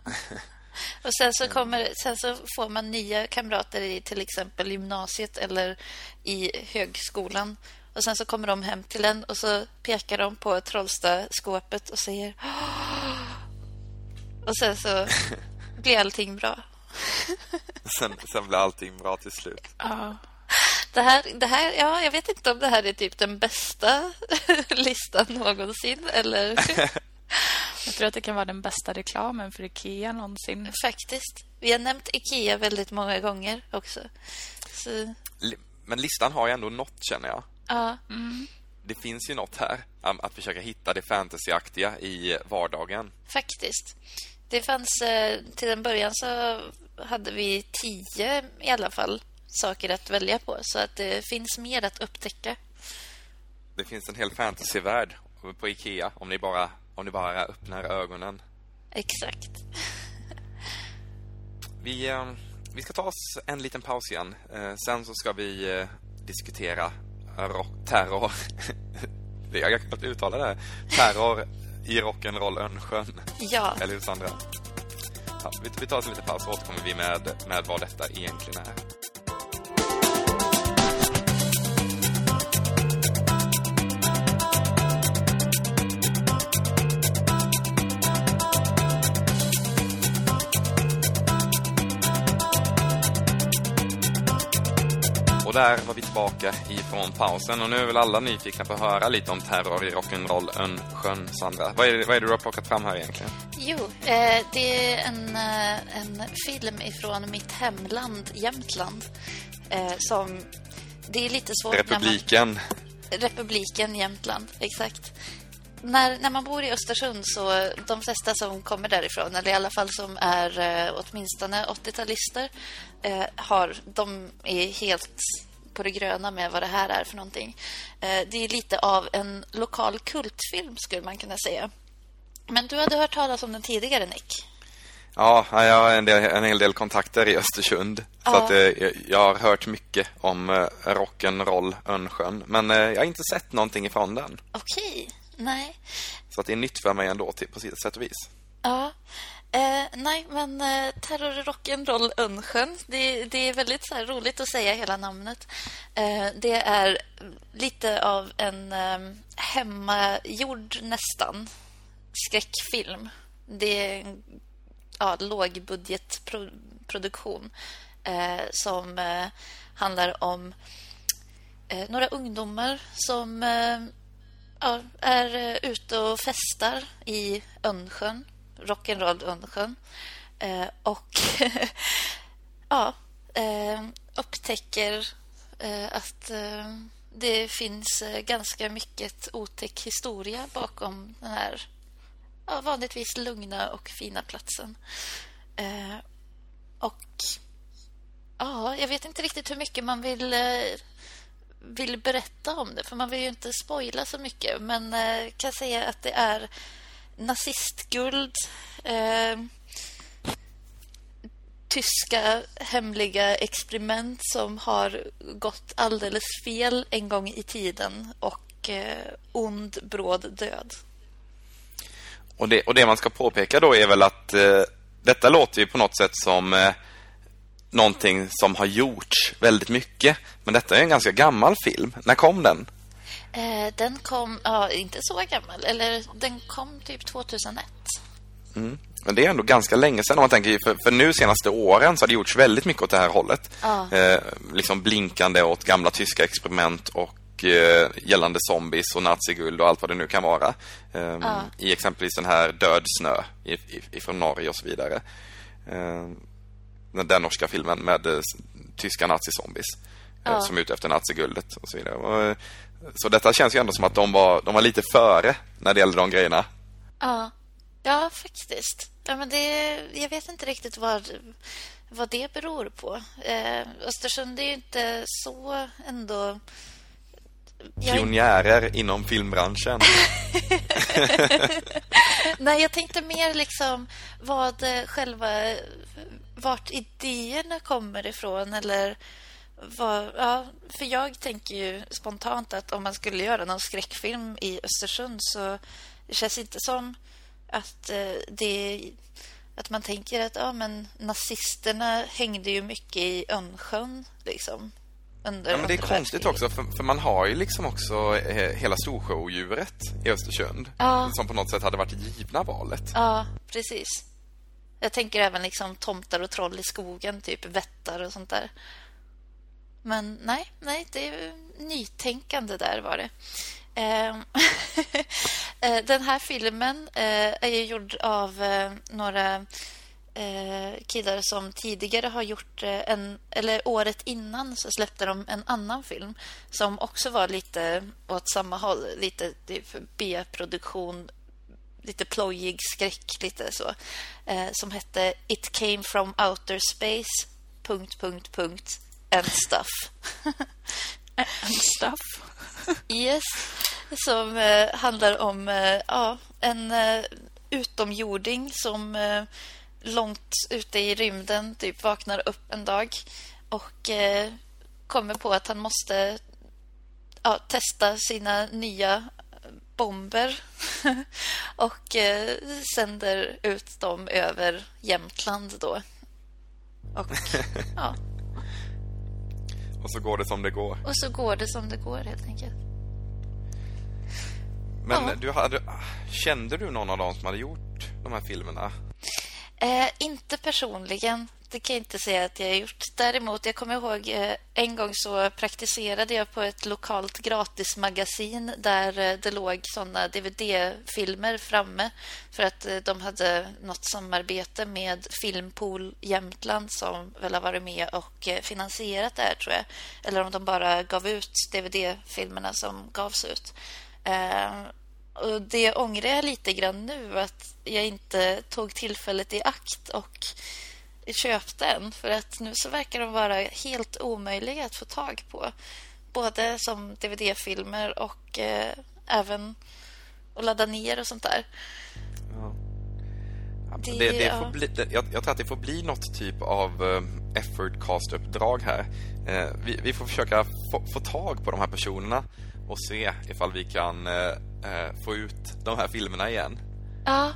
och sen så, kommer, sen så får man nya kamrater i till exempel gymnasiet eller i högskolan. Och sen så kommer de hem till en och så pekar de på Trollsta-skåpet och säger Och sen så blir allting bra. sen, sen blir allting bra till slut. Ja. Det här, det här, ja, jag vet inte om det här är typ den bästa listan någonsin, eller... jag tror att det kan vara den bästa reklamen för Ikea någonsin. Faktiskt. Vi har nämnt Ikea väldigt många gånger också. Så... Men listan har ju ändå något, känner jag. Ja. Mm. Det finns ju något här, att försöka hitta det fantasyaktiga i vardagen. Faktiskt. Det fanns, eh, till en början så hade vi tio i alla fall saker att välja på. Så att det finns mer att upptäcka. Det finns en hel fantasyvärld på Ikea om ni bara, om ni bara öppnar ögonen. Exakt. vi, eh, vi ska ta oss en liten paus igen. Eh, sen så ska vi eh, diskutera terror. Jag kan inte uttala det. Terror i rock'n'roll Önsjön. Ja. Eller hur Sandra? Ja, vi tar oss en liten paus och återkommer vi med, med vad detta egentligen är. Där var vi tillbaka ifrån pausen och nu är väl alla nyfikna på att höra lite om terror i rock'n'roll Önsjön, Sandra. Vad är, vad är det du har plockat fram här egentligen? Jo, eh, det är en, eh, en film ifrån mitt hemland, Jämtland, eh, som... Det är lite svårt Republiken. Man, Republiken Jämtland, exakt. när, när man bor i Östersund så de flesta som kommer därifrån, eller i alla fall som är eh, åtminstone 80-talister, eh, har, de är helt på det gröna med vad det här är för någonting. Eh, det är lite av en lokal kultfilm skulle man kunna säga. Men du hade hört talas om den tidigare, Nick? Ja, jag har en, del, en hel del kontakter i Östersund. Ja. Så att, eh, jag har hört mycket om eh, rock'n'roll Önsjön. Men eh, jag har inte sett någonting ifrån den. Okej, nej. Så att det är nytt för mig ändå till, på sitt sätt och vis. Ja, Eh, nej, men eh, Terror Rock'n'Roll Önsjön. Det, det är väldigt så här, roligt att säga hela namnet. Eh, det är lite av en eh, hemmagjord nästan skräckfilm. Det är en ja, lågbudgetproduktion eh, som eh, handlar om eh, några ungdomar som eh, ja, är eh, ute och festar i Önsjön rock'n'roll Undsjön. Eh, och ja, eh, upptäcker eh, att eh, det finns eh, ganska mycket otäck historia bakom den här ja, vanligtvis lugna och fina platsen. Eh, och ja, jag vet inte riktigt hur mycket man vill eh, vill berätta om det, för man vill ju inte spoila så mycket. Men eh, kan säga att det är nazistguld, eh, tyska hemliga experiment som har gått alldeles fel en gång i tiden och eh, ond, bråd död. Och det, och det man ska påpeka då är väl att eh, detta låter ju på något sätt som eh, någonting som har gjorts väldigt mycket. Men detta är en ganska gammal film. När kom den? Eh, den kom, ja, inte så gammal. Eller den kom typ 2001. Mm. Men det är ändå ganska länge sedan om man tänker för, för nu senaste åren så har det gjorts väldigt mycket åt det här hållet. Ja. Eh, liksom blinkande åt gamla tyska experiment och eh, gällande zombies och naziguld och allt vad det nu kan vara. Eh, ja. I exempelvis den här Död snö ifrån Norge och så vidare. Eh, den norska filmen med eh, tyska nazizombies eh, ja. som är ute efter naziguldet och så vidare. Och, eh, så detta känns ju ändå som att de var, de var lite före när det gällde de grejerna. Ja, ja faktiskt. Ja, men det, jag vet inte riktigt vad, vad det beror på. Eh, Östersund är ju inte så ändå... Pionjärer jag... inom filmbranschen. Nej, jag tänkte mer liksom vad själva... Vart idéerna kommer ifrån eller var, ja, för jag tänker ju spontant att om man skulle göra någon skräckfilm i Östersund så det känns inte som att eh, det att man tänker att ja, men nazisterna hängde ju mycket i Önsjön liksom. Under, ja, men det är konstigt också för, för, man har ju liksom också eh, hela Storsjöodjuret i Östersund ja. som på något sätt hade varit givna valet. Ja, precis. Jag tänker även liksom tomtar och troll i skogen, typ vättar och sånt där. Men nej, nej, det är nytänkande där var det. Ehm, eh, den här filmen eh, är ju gjord av eh, några killar som tidigare har gjort en eller året innan så släppte de en annan film som också var lite åt samma håll, lite B-produktion, lite plojig skräck lite så, som hette It came from outer space punkt punkt punkt and stuff. and stuff? yes. Som eh, handlar om eh, ja, en eh, utomjording som eh, långt ute i rymden typ vaknar upp en dag och eh, kommer på att han måste ja, testa sina nya bomber och eh, sänder ut dem över Jämtland då. Och ja, och så går det som det går. Och så går det som det går helt enkelt. Men ja. du hade, kände du någon av dem som hade gjort de här filmerna? Eh, inte personligen. Det kan jag inte säga att jag har gjort. Däremot, jag kommer ihåg eh, en gång så praktiserade jag på ett lokalt gratismagasin där eh, det låg såna DVD-filmer framme för att eh, de hade något samarbete med Filmpool Jämtland som väl har varit med och finansierat det här, tror jag. Eller om de bara gav ut DVD-filmerna som gavs ut. och det ångrar jag lite grann nu att jag inte tog tillfället i akt och köpte en. För att nu så verkar de vara helt omöjliga att få tag på. Både som DVD-filmer och eh, även att ladda ner och sånt där. Ja. Det, det, det ja. bli, det, jag, jag, tror att det får bli något typ av uh, effort cast-uppdrag här. Uh, vi, vi, får försöka få, få, tag på de här personerna och se ifall vi kan uh, få ut de här filmerna igen. Ja.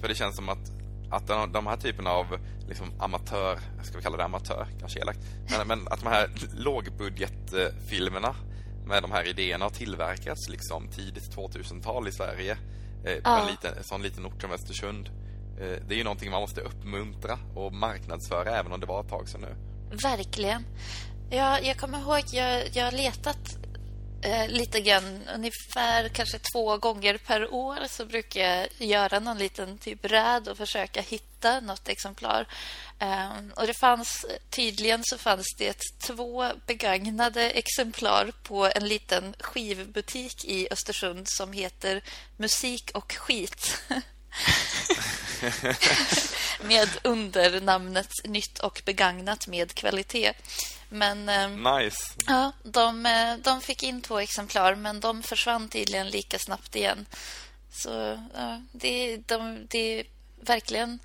För det känns som att, att de, de här typerna av liksom amatör, ska vi kalla det amatör, kanske elakt. Men, men att de här lågbudgetfilmerna med de här idéerna har tillverkats liksom tidigt 2000-tal i Sverige. Eh, på en, liten, en sån liten ort som Östersund. Eh, det är ju någonting man måste uppmuntra och marknadsföra även om det var ett tag sedan nu. Verkligen. Ja, jag kommer ihåg, jag, jag har letat eh, lite grann, ungefär kanske två gånger per år så brukar jag göra någon liten typ räd och försöka hitta något exemplar. Eh, och det fanns, tydligen så fanns det två begagnade exemplar på en liten skivbutik i Östersund som heter Musik och skit. med undernamnet Nytt och begagnat med kvalitet. Men, eh, nice. Ja, de, eh, de fick in två exemplar, men de försvann tydligen lika snabbt igen. Så ja, det, de, det är verkligen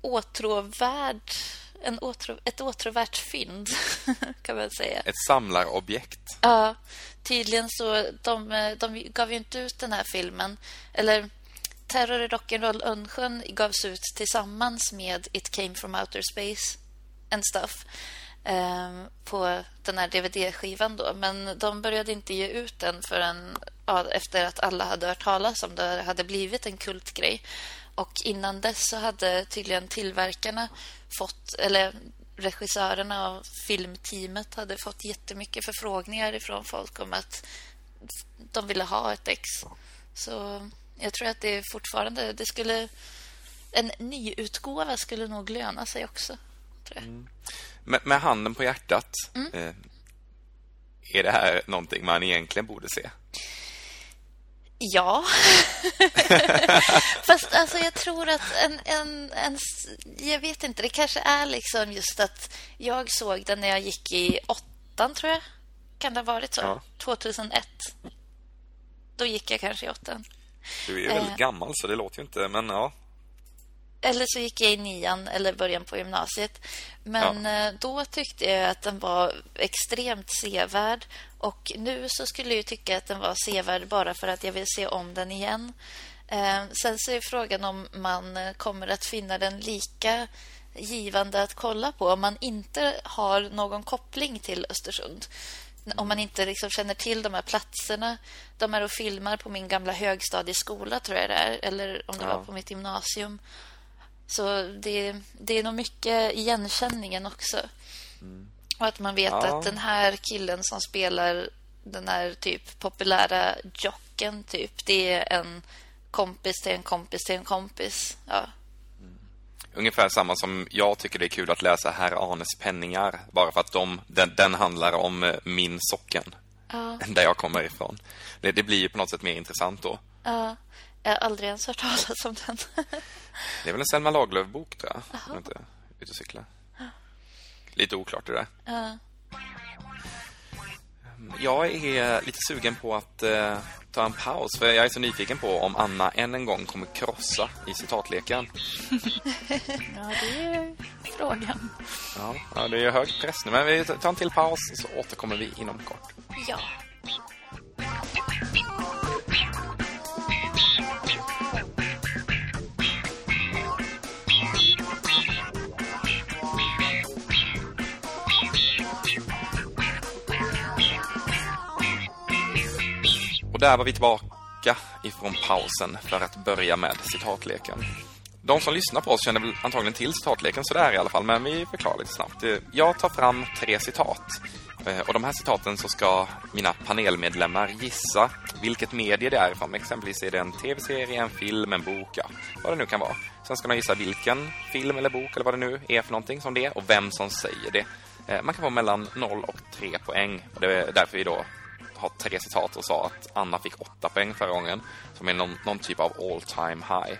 åtråvärd, en åtrå, ett åtråvärt fynd, kan man säga. Ett samlarobjekt. Ja, tydligen så. De, de gav ju inte ut den här filmen. Eller Terror i Rock'n'Roll Önsjön gavs ut tillsammans med It Came From Outer Space and Stuff eh, Ehm, på den här DVD-skivan då. Men de började inte ge ut den förrän ja, efter att alla hade hört talas om det hade blivit en kultgrej. Och innan dess så hade tydligen tillverkarna fått, eller regissörerna och filmteamet hade fått jättemycket förfrågningar ifrån folk om att de ville ha ett ex. Så jag tror att det fortfarande det skulle en nyutgåva skulle nog löna sig också. Mm. Med, med, handen på hjärtat. Mm. Eh, är det här någonting man egentligen borde se? Ja. Fast alltså, jag tror att en, en, en... Jag vet inte, det kanske är liksom just att jag såg den när jag gick i åttan, tror jag. Kan det ha varit så? Ja. 2001. Då gick jag kanske i åttan. Du är ju väldigt eh. gammal så det låter ju inte, men ja. Eller så gick jag i nian eller början på gymnasiet. Men ja. Eh, då tyckte jag att den var extremt sevärd. Och nu så skulle jag tycka att den var sevärd bara för att jag vill se om den igen. Eh, sen så är frågan om man kommer att finna den lika givande att kolla på om man inte har någon koppling till Östersund om man inte liksom känner till de här platserna. De är och filmar på min gamla högstadieskola, tror jag det är. Eller om det ja. var på mitt gymnasium. Så det, det är nog mycket igenkänningen också. Mm. Och att man vet ja. att den här killen som spelar den här typ populära jocken, typ, det är en kompis till en kompis till en kompis. Ja ungefär samma som jag tycker det är kul att läsa Herr Arnes penningar. Bara för att de, den, den handlar om eh, min socken. Ja. Där jag kommer ifrån. Det, det blir ju på något sätt mer intressant då. Ja, jag har aldrig ens hört talas om den. det är väl en Selma Lagerlöf-bok tror jag. Aha. Inte ute och cykla. Lite oklart det där. Ja. Jag är lite sugen på att eh, ta en paus för jag är så nyfiken på om Anna än en gång kommer krossa i citatleken. ja, det är frågan. Ja, ja, det är hög press nu. Men vi tar en till paus så återkommer vi inom kort. Ja. Och där var vi tillbaka ifrån pausen för att börja med citatleken. De som lyssnar på oss känner väl antagligen till citatleken så där i alla fall, men vi förklarar lite snabbt. Eh, jag tar fram tre citat. Eh, och de här citaten så ska mina panelmedlemmar gissa vilket medie det är ifrån. Exempelvis är det en tv-serie, en film, en bok, ja, vad det nu kan vara. Sen ska de gissa vilken film eller bok eller vad det nu är för någonting som det är och vem som säger det. Eh, man kan få mellan 0 och 3 poäng. Och det är därför vi då ha tre citat och sa att Anna fick åtta poäng förra gången. Som är någon, någon typ av all time high.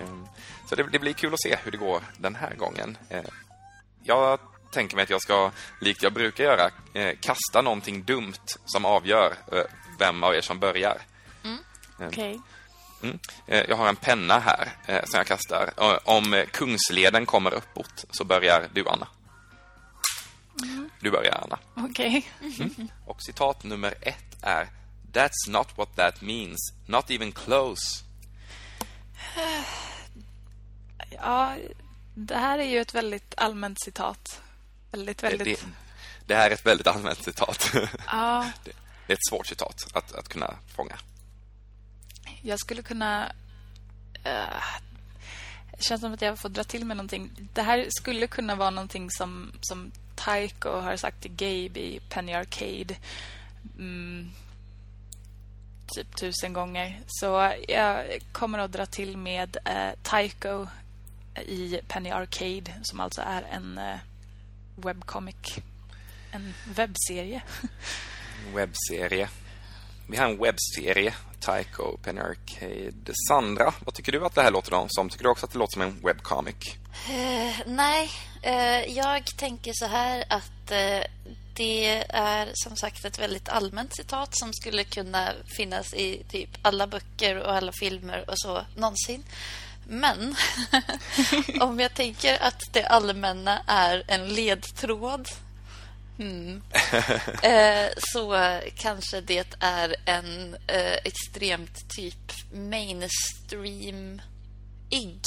Um, så det, det, blir kul att se hur det går den här gången. Uh, jag tänker mig att jag ska, likt jag brukar göra, uh, kasta någonting dumt som avgör uh, vem av er som börjar. Mm. Okej. Okay. Mm. Jag har en penna här som jag kastar. Om kungsleden kommer uppåt så börjar du, Anna. Mm. Du börjar, Anna. Okej. Okay. Mm. Och citat nummer ett är That's not what that means. Not even close. Ja, det här är ju ett väldigt allmänt citat. Väldigt, väldigt... Det, det, det här är ett väldigt allmänt citat. Ja. Det, det, är ett svårt citat att, att kunna fånga. Jag skulle kunna... Uh, känns som att jag får dra till med någonting. Det här skulle kunna vara någonting som, som Tycho har sagt till Gabe i Penny Arcade. Mm, typ tusen gånger. Så jag kommer att dra till med eh, Tycho i Penny Arcade som alltså är en eh, webcomic. En webbserie. webbserie. Vi har en webbserie, Tycho, Penny Arcade. Sandra, vad tycker du att det här låter som? Tycker du också att det låter som en webcomic? Uh, nej, jag tänker så här att uh, det är som sagt ett väldigt allmänt citat som skulle kunna finnas i typ alla böcker och alla filmer och så någonsin. Men om jag tänker att det allmänna är en ledtråd mm, eh, så kanske det är en eh, extremt typ mainstream-ig,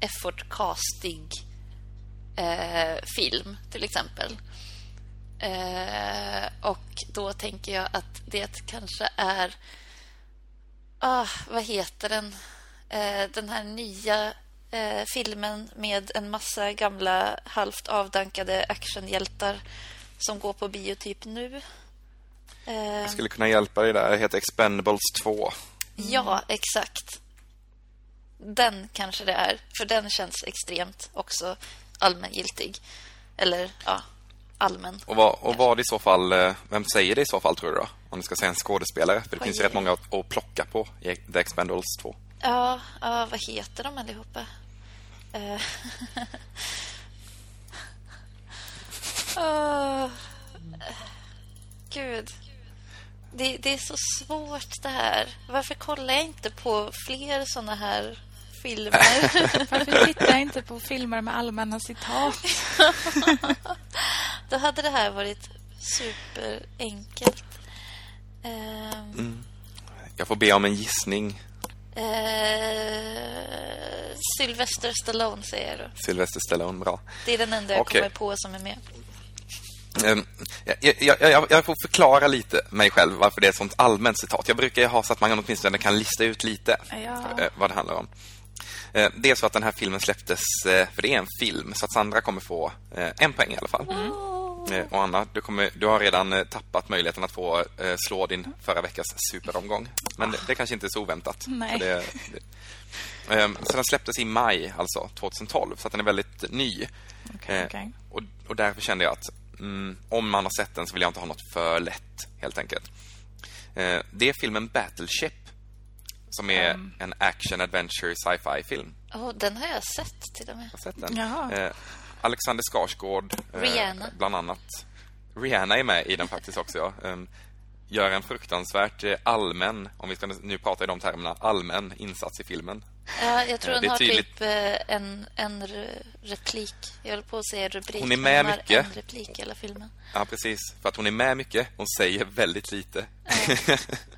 effort-castig eh, film till exempel. Eh, och då tänker jag att det kanske är... Ah, vad heter den? Eh, den här nya eh, filmen med en massa gamla halvt avdankade actionhjältar som går på bio typ nu. Jag skulle kunna hjälpa dig där. Det heter Expendables 2. Ja, exakt. Den kanske det är. För den känns extremt också allmängiltig. Eller, ja, allmän. Och vad, och vad i så fall, eh, vem säger det i så fall tror du då? Om du ska säga en skådespelare. För det Oj. finns ju rätt många att, att plocka på i The Expendables 2. Ja, ja vad heter de allihopa? Uh. oh. Gud. Det, det, är så svårt det här. Varför kollar jag inte på fler såna här filmer? Varför tittar jag inte på filmer med allmänna citat? Då hade det här varit superenkelt. Um, mm. Jag får be om en gissning. Uh, Sylvester Stallone säger jag då. Sylvester Stallone, bra. Det är den enda jag okay. kommer på som är med. Um, jag, jag, jag, jag, får förklara lite mig själv varför det är ett sånt allmänt citat. Jag brukar ha så att man åtminstone kan lista ut lite ja. för, uh, vad det handlar om. Uh, det är så att den här filmen släpptes, för det är en film, så att Sandra kommer få en poäng i alla fall. Mm. Eh, och Anna, du, kommer, du har redan eh, tappat möjligheten att få eh, slå din förra veckas superomgång. Men det, det kanske inte är så oväntat. Nej. Det, det, eh, så den släpptes i maj, alltså 2012, så den är väldigt ny. Okay, okay. Eh, och, och därför kände jag att mm, om man har sett den så vill jag inte ha något för lätt, helt enkelt. Eh, det är filmen Battleship som är um. en action-adventure sci-fi film. Oh, den har jag sett till och med. Jag har sett den. Alexander Skarsgård eh, Rihanna. Eh, bland annat. Rihanna är med i den faktiskt också, ja. Um, gör en fruktansvärt eh, allmän, om vi ska nu prata i de termerna, allmän insats i filmen. Ja, jag tror hon har typ en, en replik. Jag håller på att säga rubrik. Hon är med hon mycket. en replik i hela filmen. Ja, precis. För att hon är med mycket. Hon säger väldigt lite. Ja.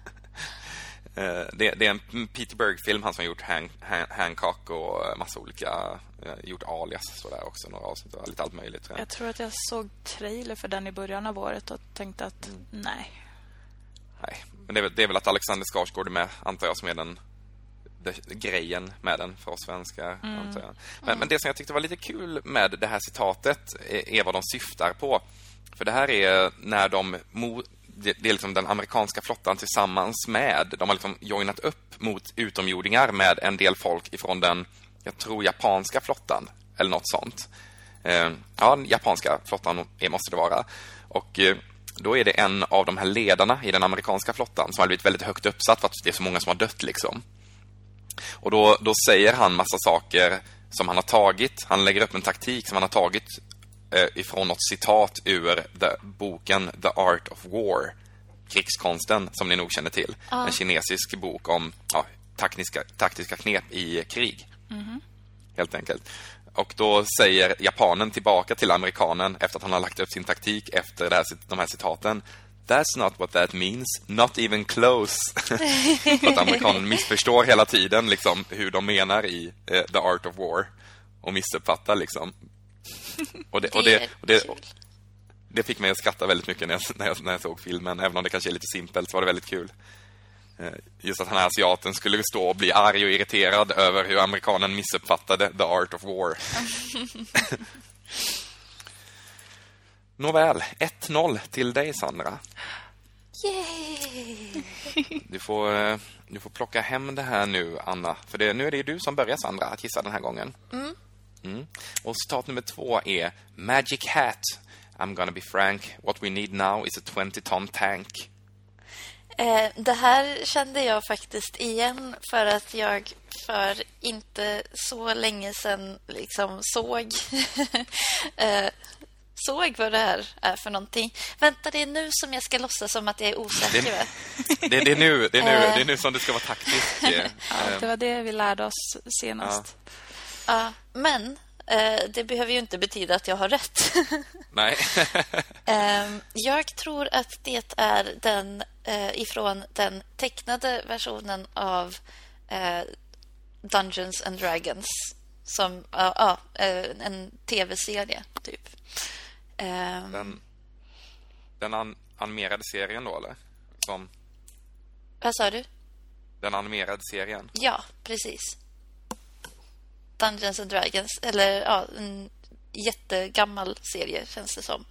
Eh, det, det, är en Peter Berg-film, han som har gjort Han, Han, Hancock och massa olika... Eh, gjort Alias sådär också, några avsnitt och lite allt möjligt. Tror jag. tror att jag såg trailer för den i början av året och tänkte att mm. nej. Nej, men det är, det är, väl att Alexander Skarsgård är med, antar jag, som är den det, grejen med den för oss svenskar. Mm. Antar jag. Men, mm. men, det som jag tyckte var lite kul med det här citatet är, är vad de syftar på. För det här är när de det, det, är liksom den amerikanska flottan tillsammans med, de har liksom joinat upp mot utomjordingar med en del folk ifrån den, jag tror japanska flottan, eller något sånt. Eh, ja, den japanska flottan måste det vara. Och eh, då är det en av de här ledarna i den amerikanska flottan som har blivit väldigt högt uppsatt för att det är så många som har dött liksom. Och då, då säger han massa saker som han har tagit. Han lägger upp en taktik som han har tagit ifrån något citat ur boken The Art of War. Krigskonsten, som ni nog känner till. Ah. En kinesisk bok om ja, taktiska, taktiska knep i krig. Mm -hmm. Helt enkelt. Och då säger japanen tillbaka till amerikanen efter att han har lagt upp sin taktik efter det här, de här citaten. That's not what that means. Not even close. Att amerikanen missförstår hela tiden liksom, hur de menar i eh, The Art of War. Och missuppfattar liksom. Och det, och det, och det, och det fick mig att skratta väldigt mycket när jag, när, jag, när jag såg filmen. Även om det kanske är lite simpelt så var det väldigt kul. Eh, just att den här asiaten skulle stå och bli arg och irriterad över hur amerikanen missuppfattade The Art of War. Nåväl, 1-0 till dig Sandra. Yay! Du får, eh, du får plocka hem det här nu, Anna. För det, nu är det ju du som börjar, Sandra, att gissa den här gången. Mm. Mm. Och citat nummer två är Magic Hat. I'm gonna be frank. What we need now is a 20-ton tank. Eh, det här kände jag faktiskt igen för att jag för inte så länge sedan liksom såg eh, såg vad det här är för någonting. Vänta, det är nu som jag ska låtsas som att jag är osäker. Det, det, det, är, nu, det, är, nu, det är nu som du ska vara taktisk. ja, det var det vi lärde oss senast. Ja, ja men eh, det behöver ju inte betyda att jag har rätt. Nej. eh, jag tror att det är den eh, ifrån den tecknade versionen av eh, Dungeons and Dragons som ja, en tv-serie typ. Ehm. Den, den an animerade serien då, eller? Som... Vad sa du? Den animerade serien? Ja, precis. Dungeons and Dragons. Eller ja, en jättegammal serie känns det som.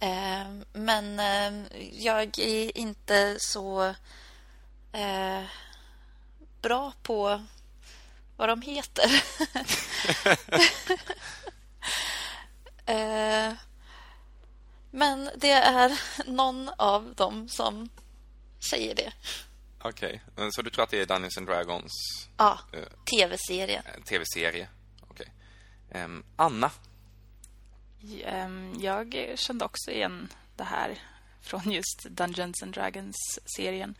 Eh, men eh, jag är inte så eh, bra på vad de heter. Eh, men det är någon av dem som säger det. Okej, okay. så du tror att det är Dungeons and Dragons? Ja, uh, tv-serie. Tv-serie, okej. Okay. Um, Anna? Um, jag kände också igen det här från just Dungeons and Dragons-serien.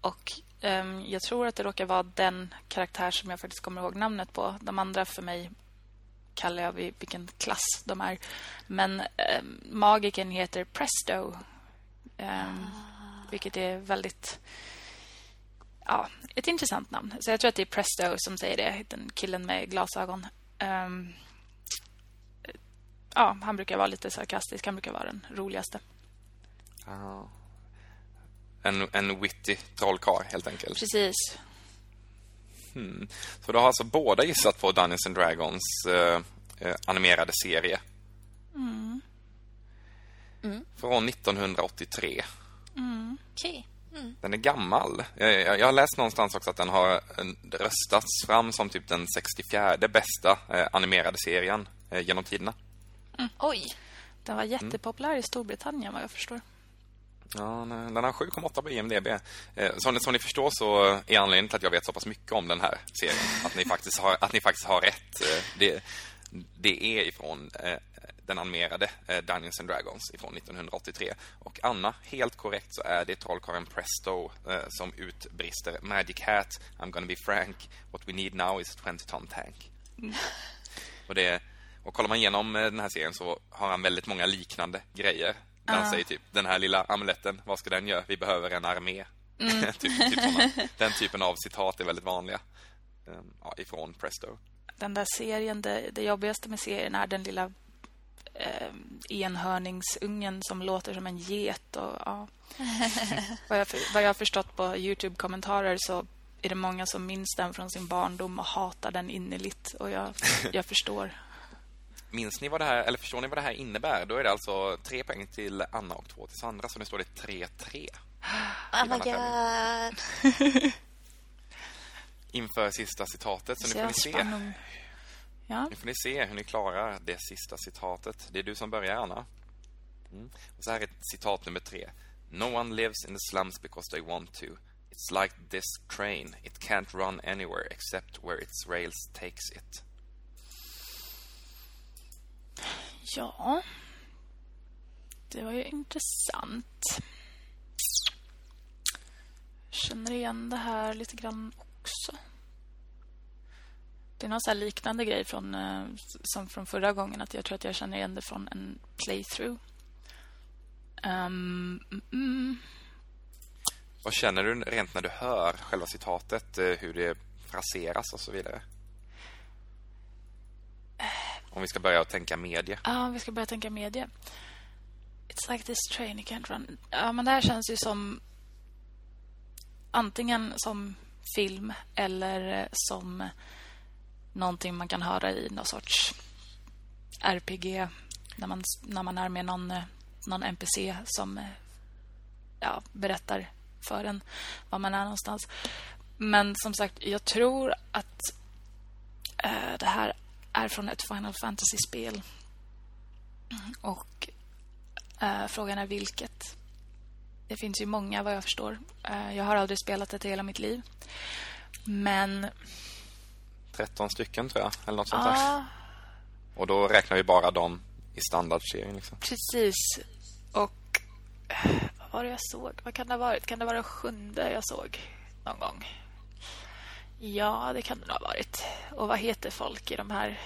Och um, jag tror att det råkar vara den karaktär som jag faktiskt kommer ihåg namnet på. De andra för mig kallar jag vilken klass de är. Men eh, magiken heter Presto. Eh, vilket är väldigt... Ja, ett intressant namn. Så jag tror att det är Presto som säger det. Den killen med glasögon. Eh, ja, han brukar vara lite sarkastisk. Han brukar vara den roligaste. Ah. En, en witty trollkarl, helt enkelt. Precis. Hmm. Så du har alltså båda gissat på Dungeons and Dragons eh, eh, animerade serie. Mm. Mm. Från 1983. Mm. Okay. Mm. Den är gammal. Jag, jag, jag, har läst någonstans också att den har eh, röstats fram som typ den 64 bästa eh, animerade serien eh, genom tiderna. Mm. Oj. Den var jättepopulär i Storbritannien vad jag förstår. Ja, den har 7,8 på IMDB. Eh, som, som ni förstår så är anledningen till att jag vet så pass mycket om den här serien att ni faktiskt har, att ni faktiskt har rätt. Eh, det, det är ifrån eh, den animerade Dungeons and Dragons ifrån 1983. Och Anna, helt korrekt så är det trollkarlen Presto som utbrister Magic Hat, I'm gonna be frank, what we need now is a 20-ton tank. Mm. Och, det, och kollar man igenom den här serien så har han väldigt många liknande grejer han uh. säger typ, den här lilla amuletten, vad ska den göra? Vi behöver en armé. Mm. typ, typ den typen av citat är väldigt vanliga um, ja, ifrån Presto. Den där serien, det, det jobbigaste med serien är den lilla eh, enhörningsungen som låter som en get. Och, ja. vad, jag, vad jag har förstått på Youtube-kommentarer så är det många som minns den från sin barndom och hatar den innerligt. Och jag, jag förstår. Minns ni vad det här, eller förstår ni vad det här innebär? Då är det alltså tre poäng till Anna och två till Sandra. Så nu står det 3-3. Oh my god. Inför sista citatet. Så, så nu får ni se. Ja. Nu får ni se hur ni klarar det sista citatet. Det är du som börjar, Anna. Mm. Och så här är citat nummer tre. No one lives in the slums because they want to. It's like this train. It can't run anywhere except where its rails takes it. Ja. Det var ju intressant. Känner igen det här lite grann också. Det är någon så liknande grej från, eh, som från förra gången. Att jag tror att jag känner igen det från en playthrough. Um, mm. Vad känner du rent när du hör själva citatet? Eh, hur det fraseras och så vidare? Om vi ska börja tänka media. Ja, vi ska börja tänka media. It's like this train you can't run. Ja, men det här känns ju som antingen som film eller som någonting man kan höra i någon sorts RPG när man, när man är med någon, eh, någon NPC som eh, ja, berättar för en var man är någonstans. Men som sagt, jag tror att äh, det här är från ett Final Fantasy-spel. Och äh, frågan är vilket. Det finns ju många vad jag förstår. Äh, jag har aldrig spelat det i hela mitt liv. Men 13 stycken tror jag, eller något sånt ah. där. Och då räknar vi bara dem i standardserien liksom. Precis. Och vad var det jag såg? Vad kan det ha varit? Kan det vara sjunde jag såg någon gång? Ja, det kan det ha varit. Och vad heter folk i de här?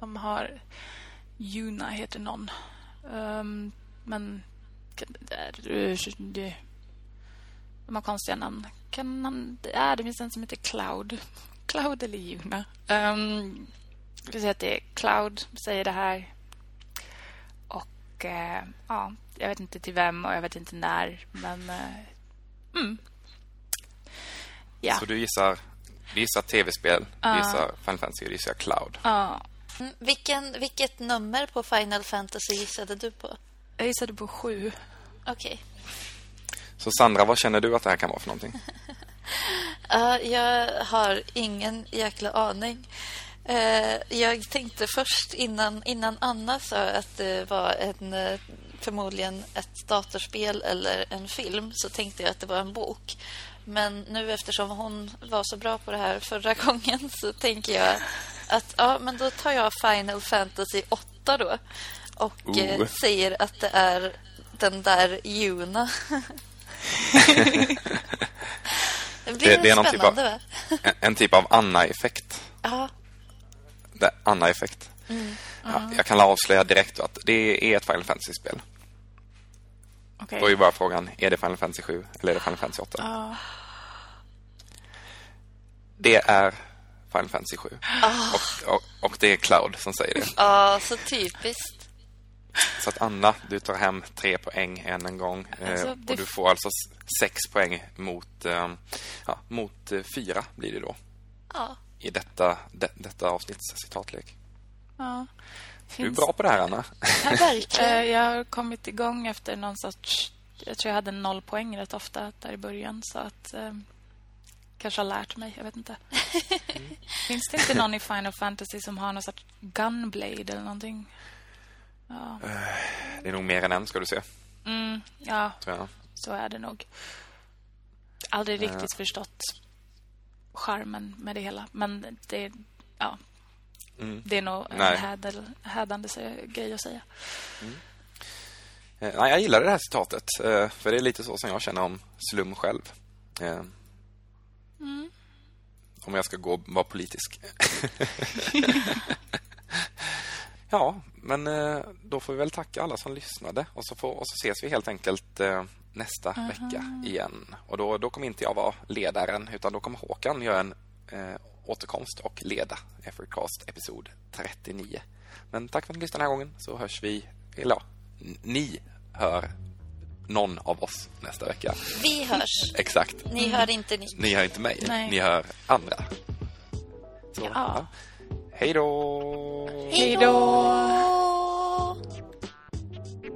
De har... Juna heter någon. Um, men... De har konstiga namn. Kan han... Ja, det finns en som heter Cloud. Cloud eller Juna. Um, jag säga att det är Cloud säger det här. Och uh, ja, jag vet inte till vem och jag vet inte när. Men... Uh, mm. Ja. Så du gissar, du gissar tv-spel, du gissar Final Fantasy och gissar Cloud. Ja. Mm, vilken, vilket nummer på Final Fantasy gissade du på? Jag gissade på sju. Okej. Okay. Så Sandra, vad känner du att det här kan vara för någonting? uh, jag har ingen jäkla aning. Uh, jag tänkte först innan, innan Anna sa att det var en, uh, förmodligen ett datorspel eller en film så tänkte jag att det var en bok. Men nu eftersom hon var så bra på det här förra gången så tänker jag att ja, men då tar jag Final Fantasy 8 då och uh. säger att det är den där Juna. det blir det, det är någon typ av, en, en, typ av Anna-effekt. Ja. Anna-effekt. Mm. Ja, jag kan avslöja direkt att det är ett Final Fantasy-spel. Okay. Då är bara frågan, är det Final Fantasy 7 eller är det Final Fantasy 8? Uh. Det är Final Fantasy 7. Uh. Och, och, och, det är Cloud som säger det. Ja, uh, så typiskt. Så att Anna, du tar hem tre poäng än en gång. Alltså, eh, och du får alltså sex poäng mot, eh, ja, mot eh, fyra blir det då. Ja. I detta, de, detta avsnitts citatlek. Ja. Du är bra på det här, Anna. Ja, verkligen. jag har kommit igång efter någon sorts... Jag tror jag hade noll poäng rätt ofta där i början. Så att... Eh, kanske har lärt mig, jag vet inte. Mm. Finns det inte någon i Final Fantasy som har någon sorts gunblade eller någonting? Ja. Det är nog mer än en, ska du se. Mm, ja, så är det nog. Aldrig riktigt ja. förstått charmen med det hela. Men det, ja, mm. det är nog Nej. en hädel, hädande grej att säga. Mm. Eh, nej, jag gillar det här citatet. Eh, för det är lite så som jag känner om Slum själv. Eh, mm. Om jag ska gå vara politisk. ja, men då får vi väl tacka alla som lyssnade. Och så, får, och så ses vi helt enkelt nästa Aha. vecka igen. Och då, då kommer inte jag vara ledaren, utan då kommer Håkan göra en eh, återkomst och leda Effortcast episod 39. Men tack för att ni lyssnade den här gången, så hörs vi, eller ja, ni hör någon av oss nästa vecka. Vi hörs. Exakt. Ni hör inte ni. Ni hör inte mig. Nej. Ni hör andra. Så, ja. ja. Hej då! Hej då!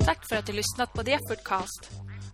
Tack för att du lyssnat på The Effortcast.